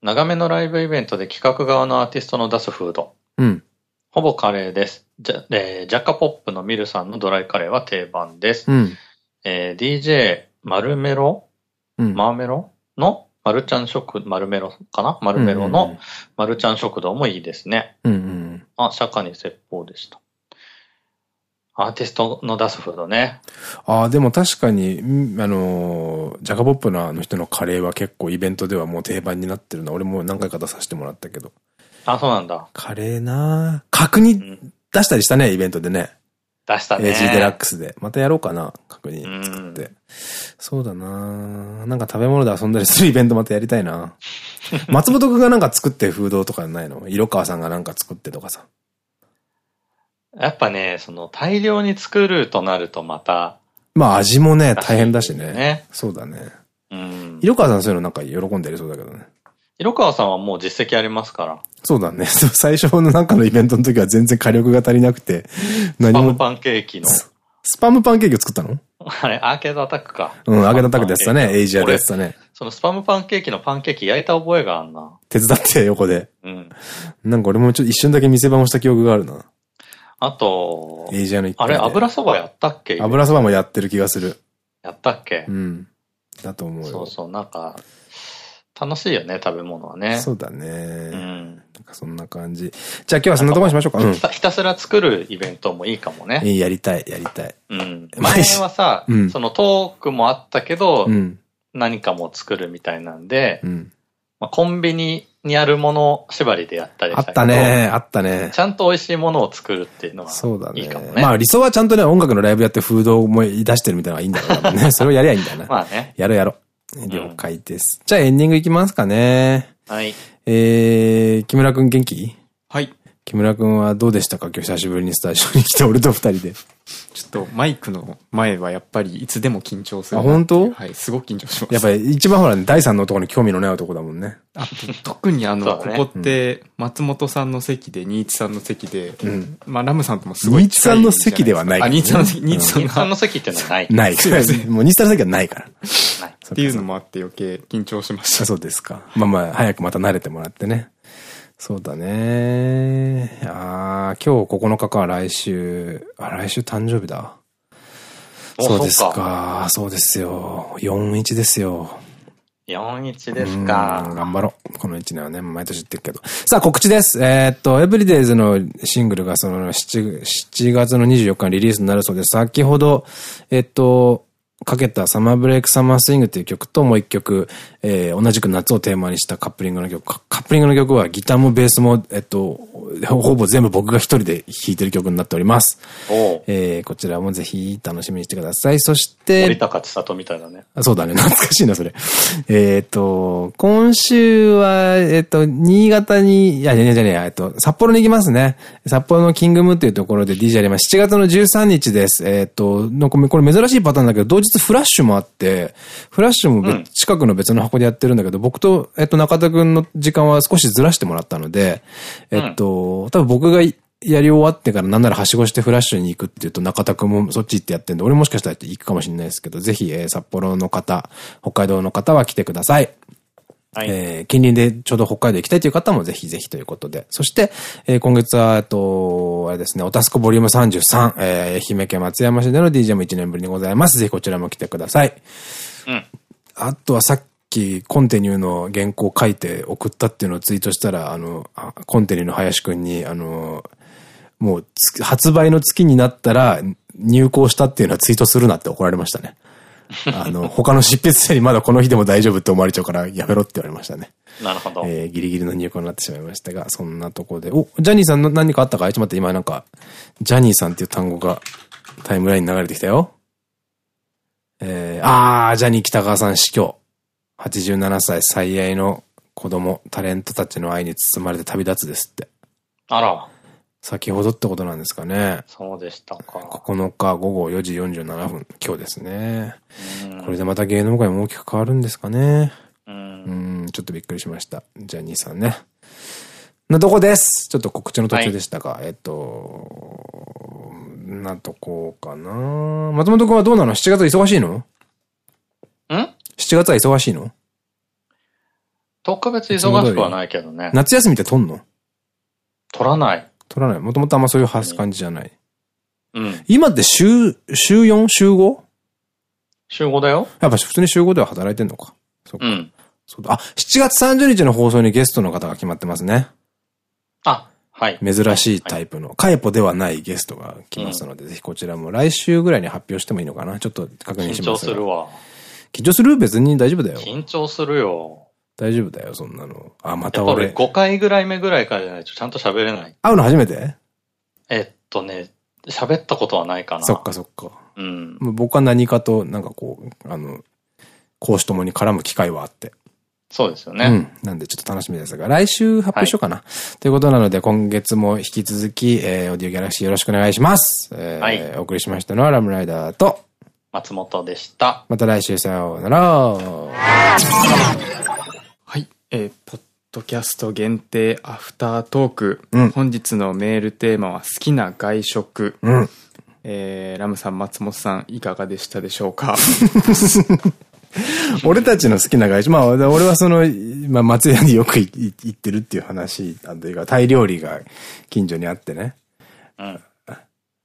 長めのライブイベントで企画側のアーティストの出すフード。
うん。
ほぼカレーです。じゃ、えージャッカポップのミルさんのドライカレーは定番です。
うん。
えー DJ マルメロ？
うん。
マーメロ？の？マルちゃん食、マルメロかな？マルメロのマルちゃん食堂もいいですね。
うんうん。
あ、釈迦に説法でした。アーティストの出すフードね。
ああ、でも確かに、んあのージャカポップのあの人のカレーは結構イベントではもう定番になってるな。俺も何回か出させてもらったけど。
あ、そうなんだ。
カレーな角煮
うん
出したりしたね、イベントでね。
出したね。
AG デラックスで。またやろうかな、角煮
うん
作って。そうだななんか食べ物で遊んだりするイベントまたやりたいな 松本くんがなんか作って風土とかないの？色川さんがなんか作ってとかさ。
やっぱね、その大量に作るとなるとまた、
まあ味もね、大変だしね。
ね
そうだね。
うん。
色川さんそういうのなんか喜んでやりそうだけどね。
色川さんはもう実績ありますから。
そうだね。最初のなんかのイベントの時は全然火力が足りなくて、何も。
スパムパンケーキの。
スパムパンケーキを作ったの？
あれ、アーケードアタックか。
うん、揚げたたくでやってたね。エイジアでや
俺
ってたね。
そのスパムパンケーキのパンケーキ焼いた覚えがあんな。
手伝って横で。
うん。
なんか俺もちょっと一瞬だけ店番をした記憶があるな。
あと、
エイジアの一
あれ、油そばやったっけ？
油そばもやってる気がする。
やったっけ？
うん。だと思うよ。
そうそう、なんか、楽しいよね、食べ物はね。
そうだね。
うん。
なんかそんな感じ。じゃあ今日はそんなところにしましょうか。うん
ひ。たすら作るイベントもいいかもね。
いいやりたい、やりたい。
うん。
毎
前
日
はさ、
うん
そのトークもあったけど、
うん。
何かも作るみたいなんで、
うん。
まあ、コンビニにあるもの縛りでやったり
あ
したけど
ったね、あったね。
ちゃんと美味しいものを作るっていうのは
そうだね。
いいかもね。
まあ理想はちゃんとね、音楽のライブやってフードも出してるみたいなのがいいんだろうね。それをやりゃいいんだよな。
まあね。
やろうやろう。了解です。じゃあエンディングいきますかね。
はい。
えー、木村くん元気？
はい。
木村くんはどうでしたか？今日久しぶりにスタジオに来て俺と二人で。
ちょっとマイクの前はやっぱりいつでも緊張するな
あ本当？
はい、すごく緊張します。
やっぱり一番ほら、第三の男に興味のない男だもんね。
あと特にあの、
ね
ここって、松本さんの席で、新一さんの席で、
ん
まあラムさんともすごい
新一さんの席ではない
あ、新一さんの席、
うん
新一さん
日産
が、
の席っていうのはない。
ない。もう日産の席はないから。
ない。
っていうのもあって余計緊張しまし
あ
た。
そうですか。まあまあ、早くまた慣れてもらってね。そうだね。ああ、今日9日か、来週。あ、来週誕生日だ。
お
そうですか。そうですよ。41ですよ。
41です
うん
か。
頑張ろう。この1年はね、毎年言ってるけど。さあ、告知です。えーっと、エブリデイズのシングルがその 7, 7月の24日にリリースになるそうです。先ほど、えっと、かけたサマーブレイクサマースイングっていう曲ともう一曲、えー同じく夏をテーマにしたカップリングの曲。カカップリングの曲はギターもベースも、えっと、ほほぼ全部僕が一人で弾いてる曲になっております。えーこちらもぜひ楽しみにしてください。そして、
森高千里みたいだね。
あそうだね。懐かしいな、それ。えっと、今週は、えっと、新潟に、いや、いやいやいやいや、えっと、札幌に行きますね。札幌のキングムっていうところで DJ やります。7月の13日です。えっと、のこれ珍しいパターンだけど、同日フラッシュもあって、フラッシュも別、
うん
近くの別の箱でやってるんだけど、僕と、えっと、中田くんの時間は少しずらしてもらったので、えっと、多分僕がやり終わってからなんならはしごしてフラッシュに行くっていうと中田くんもそっち行ってやってんで、俺もしかしたら行くかもしれないですけど、ぜひ、えー札幌の方、北海道の方は来てください。
はい。
えー近隣でちょうど北海道行きたいという方もぜひぜひということで。そして、えー今月は、えっと、あれですね、おたすこボリューム33、えー愛媛県松山市での DJ も1年ぶりにございます。ぜひこちらも来てください。
うん。
あとはさっき、コンテニューの原稿書いて送ったっていうのをツイートしたら、あの、あコンテニューの林くんに、あの、もうつ、発売の月になったら入稿したっていうのはツイートするなって怒られましたね。あの、他の執筆者にまだこの日でも大丈夫って思われちゃうからやめろって言われましたね。
なるほど。
えー、ギリギリの入稿になってしまいましたが、そんなところで。お、ジャニーさんの何かあったか？いちょっと待って、今なんか、ジャニーさんっていう単語がタイムラインに流れてきたよ。えー、あー、ジャニー北川さん死去。87歳最愛の子供、タレントたちの愛に包まれて旅立つですって。
あら。
先ほどってことなんですかね。
そうでしたか。
9日午後4時47分、今日ですね。これでまた芸能界も大きく変わるんですかね。うん、ちょっとびっくりしました。じゃあ兄さんね。なとこです。ちょっと告知の途中でしたが、はい、えっと、なとこかな松本くんはどうなの ?7 月忙しいの？ん ?7 月は忙しいの？
特別忙しくはないけどね。
夏休みって取んの？
取らない。
取らない。もともとあんまそういう感じじゃない。うん。今って週、週 4? 週 5?
週5だよ。
やっぱ普通に週5では働いてんのか。そっか。うん。そうだ。あ、7月30日の放送にゲストの方が決まってますね。
あ、はい。
珍しいタイプの、カエポではないゲストが来ますので、うん、ぜひこちらも来週ぐらいに発表してもいいのかなちょっと確認します。
緊張するわ。
緊張する？別に大丈夫だよ。
緊張するよ。
大丈夫だよ、そんなの。あ、また俺。
5回ぐらい目ぐらいからじゃないとちゃんと喋れない。
会うの初めて？
えっとね、喋ったことはないかな。
そっかそっか。うん。僕は何かと、なんかこう、あの、講師ともに絡む機会はあって。
そうですよね。
うん。なんでちょっと楽しみですが、来週発表しようかな。はい、ということなので、今月も引き続き、えー、オーディオギャラクシーよろしくお願いします。えー、はい。お送りしましたのはラムライダーと、
松本でした。
また来週さようなら。
えー、ポッドキャスト限定アフタートーク。うん、本日のメールテーマは好きな外食。うん、えー、ラムさん、松本さん、いかがでしたでしょうか？
俺たちの好きな外食。まあ、俺はその、まあ、松屋によく行ってるっていう話、なんというか、タイ料理が近所にあってね。うん、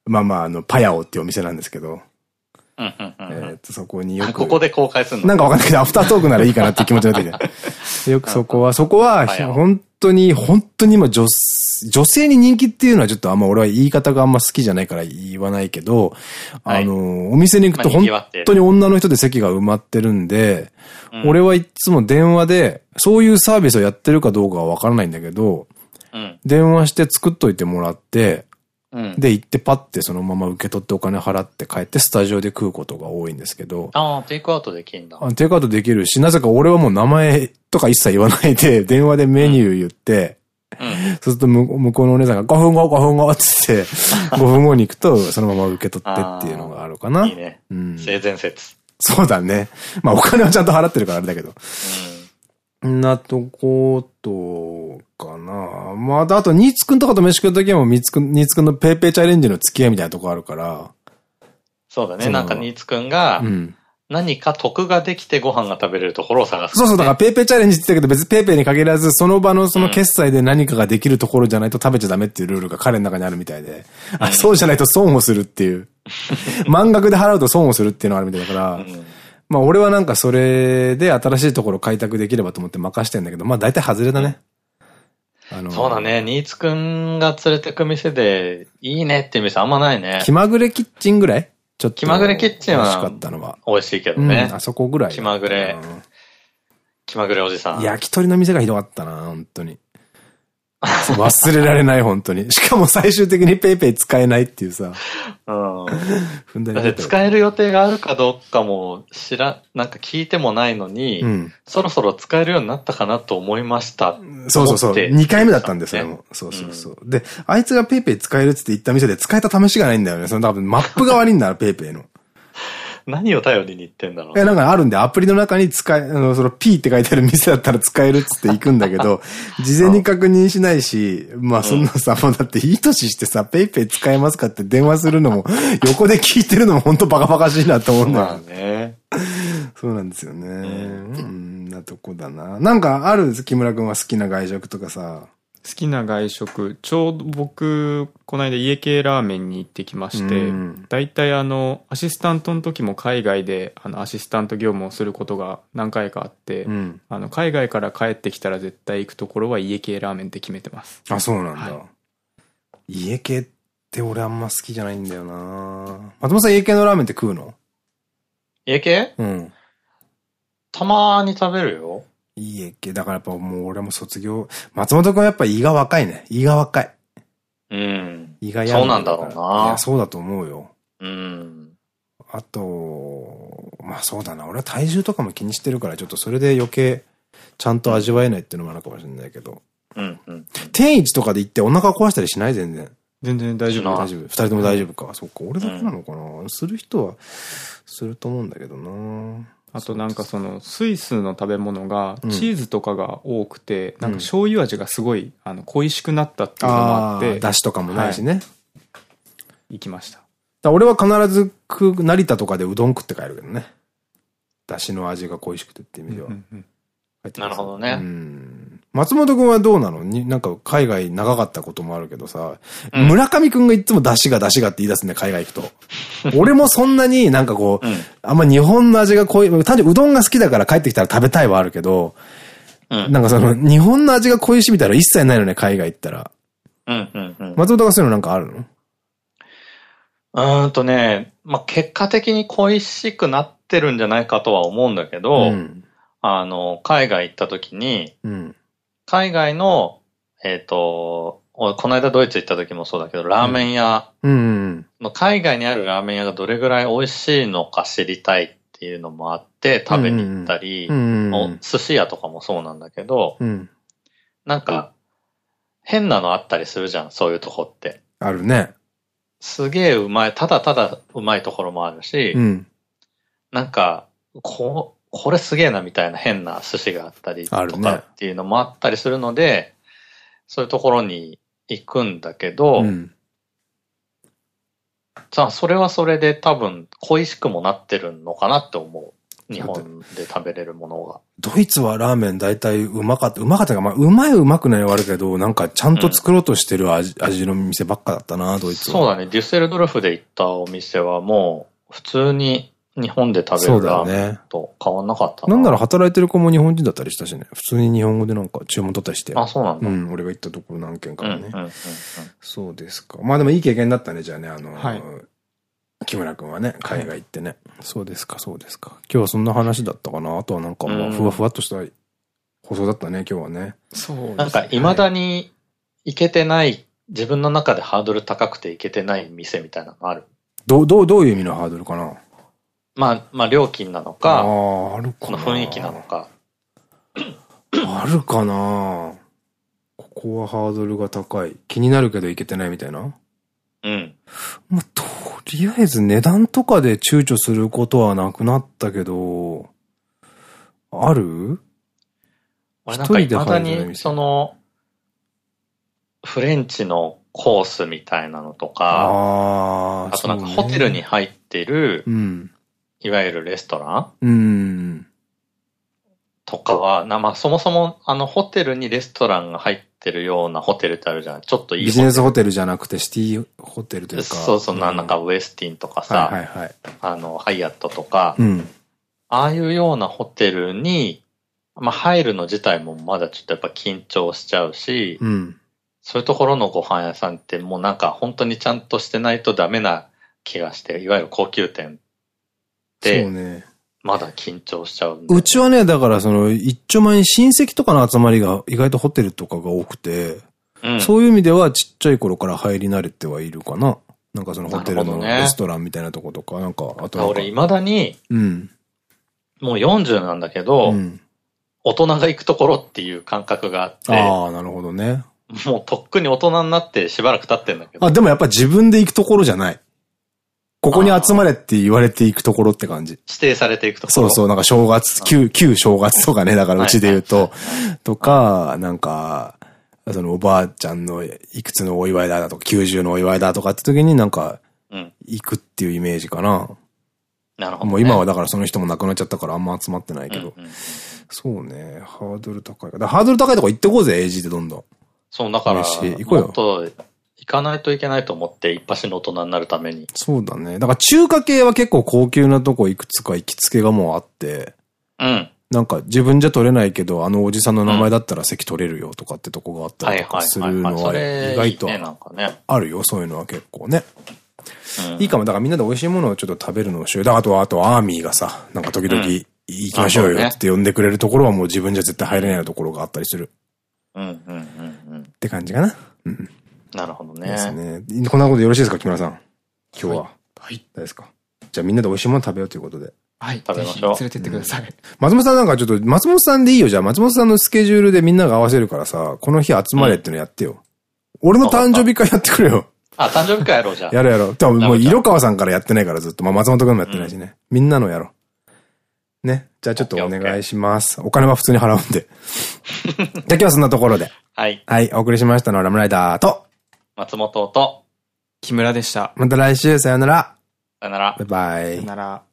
まあまあ、あの、パヤオっていうお店なんですけど。えっと、そこによく。
ここで公開するの？
なんかわかんないけど、アフタートークならいいかなって気持ちになってきて。よくそこは、そこは、本当に、本当に今女、女性に人気っていうのはちょっとあんま俺は言い方があんま好きじゃないから言わないけど、はい、あの、お店に行くと本当に女の人で席が埋まってるんで、うん、俺はいつも電話で、そういうサービスをやってるかどうかはわからないんだけど、うん、電話して作っといてもらって、で、行ってパッてそのまま受け取ってお金払って帰ってスタジオで食うことが多いんですけど。
ああ、テイクアウトできるんだ。
テイクアウトできるし、なぜか俺はもう名前とか一切言わないで、電話でメニュー言って、うん、そうすると向こうのお姉さんが5分後、5分後って言って、5分後に行くとそのまま受け取ってっていうのがあるかな。いいね。
うん。性善説。
そうだね。まあお金はちゃんと払ってるからあれだけど。うんなとことかな。まあ、あと、あと、ニーツくんとかと飯食うときも、ニーツくん、ニーツくんのペイペイチャレンジの付き合いみたいなとこあるから。
そうだね。なんか、ニーツくんが、うん、何か得ができてご飯が食べれるところを探す、
ね、そうそう、だからペイペイチャレンジって言ったけど、別にペイペイに限らず、その場のその決済で何かができるところじゃないと食べちゃダメっていうルールが彼の中にあるみたいで。あ、そうじゃないと損をするっていう。満額で払うと損をするっていうのがあるみたいだから、うんまあ俺はなんかそれで新しいところ開拓できればと思って任してんだけど、まあ大体外れだね。
あのそうだね。新津くんが連れてく店で、いいねっていう店あんまないね。
気まぐれキッチンぐらい？
ちょっと。気まぐれキッチンは。美味しかったのは。美味しいけどね。
うん、あそこぐらい。
気まぐれ。気まぐれおじさん。
焼き鳥の店がひどかったな、本当に。忘れられない、本当に。しかも最終的にペイペイ使えないっていうさ。うん。
踏んだり使える予定があるかどうかも知ら、なんか聞いてもないのに、うん、そろそろ使えるようになったかなと思いました。
そうそうそう。2回目だったんですよ、もう。そうそうそう。うん、で、あいつがペイペイ使えるって言った店で使えた試しがないんだよね。その多分マップが悪いんだな、ペイペイの。
何を頼りに言ってんだろう。
え、なんかあるんで、アプリの中に使え、あの、その P って書いてある店だったら使えるっつって行くんだけど、事前に確認しないし、まあそんなさ、もうだっていい年してさ、ペイペイ使えますかって電話するのも、横で聞いてるのも本当バカバカしいなと思うんだよ。まあね。そうなんですよね。うん、なとこだな。なんかある木村くんは好きな外食とかさ。
好きな外食、ちょうど僕、この間家系ラーメンに行ってきまして、大体あの、アシスタントの時も海外であのアシスタント業務をすることが何回かあって、うん、あの、海外から帰ってきたら絶対行くところは家系ラーメンって決めてます。
あ、そうなんだ。はい、家系って俺あんま好きじゃないんだよな松本さん家系のラーメンって食うの？
家系？
うん。
たまに食べるよ。
家系。だからやっぱもう俺も卒業、松本くんはやっぱ胃が若いね。胃が若い。
うん。
胃が
やそうなんだろうな。
いや、そうだと思うよ。
うん。
あと、まあそうだな。俺は体重とかも気にしてるから、ちょっとそれで余計、ちゃんと味わえないっていうのもあるかもしれないけど。
うんうん。
天一とかで行ってお腹壊したりしない？全然。
全然大丈夫。
大丈夫。二人とも大丈夫か。そっか。俺だけなのかな。する人は、すると思うんだけどな。
あとなんかそのスイスの食べ物がチーズとかが多くて、なんか醤油味がすごいあの恋しくなったっていうのもあって。
だしとかもないしね。
行きました。
俺は必ず食う、成田とかでうどん食って帰るけどね。だしの味が恋しくてっていう意味では。
なるほどね。
松本くんはどうなの？になんか海外長かったこともあるけどさ、うん、村上くんがいつも出汁が出汁がって言い出すね、海外行くと。俺もそんなになんかこう、うん、あんま日本の味が濃い、単純にうどんが好きだから帰ってきたら食べたいはあるけど、うん、なんかその、日本の味が恋しみたいな一切ないのね、海外行ったら。松本がそういうのなんかあるの？
うんとね、まあ、結果的に恋しくなってるんじゃないかとは思うんだけど、あの、海外行った時に、海外の、えっ、ー、と、この間ドイツ行った時もそうだけど、ラーメン屋、うん。海外にあるラーメン屋がどれぐらい美味しいのか知りたいっていうのもあって食べに行ったり、寿司屋とかもそうなんだけど、うん、なんか、変なのあったりするじゃん、そういうとこって。
あるね。
すげえうまい、ただただうまいところもあるし、うん、なんか、ここれすげえなみたいな変な寿司があったりとかっていうのもあったりするので、ね、そういうところに行くんだけど、うん、さあ、それはそれで多分恋しくもなってるのかなって思う。日本で食べれるものが。
ドイツはラーメン大体うまかった。うまかったか、まあ、うまいうまくないはあるけど、なんかちゃんと作ろうとしてる味うん、味の店ばっかだったな、ドイツ
は。そうだね。デュッセルドルフで行ったお店はもう、普通に日本で食べるラーメンと変わんなかった
な。なんなら働いてる子も日本人だったりしたしね。普通に日本語でなんか注文取ったりして。
あ、そうなんだ。
うん、俺が行ったところ何件かね。そうですか。まあでもいい経験だったね、じゃあね、あの、はい、木村くんはね、海外行ってね、はい。そうですか、そうですか。今日はそんな話だったかな？あとはなんかまあ、ふわふわっとした放送だったね、今日はね。
そう、ね、なんか未だに行けてない、自分の中でハードル高くて行けてない店みたいなのある？
どう、どう、どういう意味のハードルかな？
まあ、まあ、料金なのか、ああるかな。雰囲気なのか。
あるかなここはハードルが高い。気になるけどいけてないみたいな
うん。
まあ、とりあえず値段とかで躊躇することはなくなったけど、ある？
俺なんか未だに、その、フレンチのコースみたいなのとか、ああとなんかホテルに入ってる、うん、いわゆるレストラン？うん。とかは、な、まあ、そもそも、あの、ホテルにレストランが入ってるようなホテルってあるじゃん。ちょっといい。
ビジネスホテルじゃなくてシティホテルというか。
そうそう、なんかウエスティンとかさ、はいはいはい、あの、ハイアットとか、うん、ああいうようなホテルに、まあ、入るの自体もまだちょっとやっぱ緊張しちゃうし、うん、そういうところのご飯屋さんってもうなんか本当にちゃんとしてないとダメな気がして、いわゆる高級店、ね。まだ緊張しちゃう、
ね、うちはね、だからその、一丁前に親戚とかの集まりが意外とホテルとかが多くて、うん、そういう意味ではちっちゃい頃から入り慣れてはいるかな。なんかそのホテルのレストランみたいなとことか、なんか、あと
俺未だに、うん。もう40なんだけど、うん、大人が行くところっていう感覚があって。
ああ、なるほどね。
もうとっくに大人になってしばらく経ってんだけど。
あ、でもやっぱ自分で行くところじゃない。ここに集まれって言われていくところって感じ。
指定されていくとこ
ろそうそう、なんか正月、旧、旧正月とかね、だからうちで言うと、とか、なんか、そのおばあちゃんのいくつのお祝いだとか、90のお祝いだとかって時になんか、行くっていうイメージかな。
なるほど、
もう今はだからその人も亡くなっちゃったからあんま集まってないけど。そうね、ハードル高い。ハードル高いとこ行ってこうぜ、AG でどんどん。
そう、だから、行こうよ。もっと行かないといけないと思って、一発の大人になるために。
そうだね。だから中華系は結構高級なとこいくつか行きつけがもうあって、
うん。
なんか自分じゃ取れないけど、あのおじさんの名前だったら席取れるよとかってとこがあったりとかするのは意外とあるよ、そういうのは結構ね。いいかも。だからみんなで美味しいものをちょっと食べるのをしよう。だあとは、あとアーミーがさ、なんか時々、行きましょうよって呼んでくれるところはもう自分じゃ絶対入れないところがあったりする。
うんうんうんうん。
って感じかな。うん。
なるほどね。
ですね。こんなことよろしいですか、木村さん？今日は。はい。大ですか？じゃあみんなで美味しいもの食べようということで。
はい。食べましょう。連れてってください。
松本さんなんかちょっと、松本さんでいいよ。じゃあ松本さんのスケジュールでみんなが合わせるからさ、この日集まれってのやってよ。俺の誕生日会やってくれよ。
あ、誕生日会やろうじゃ
あ。やろうやろう。多分もう、色川さんからやってないからずっと。まあ松本君もやってないしね。みんなのやろう。ね。じゃあちょっとお願いします。お金は普通に払うんで。じゃあ今日はそんなところで。
はい。
はい。お送りしましたのはラムライダーと、
松本と、
木村でした。
また来週、さよなら。
さよなら。
バイバイ。
さよなら。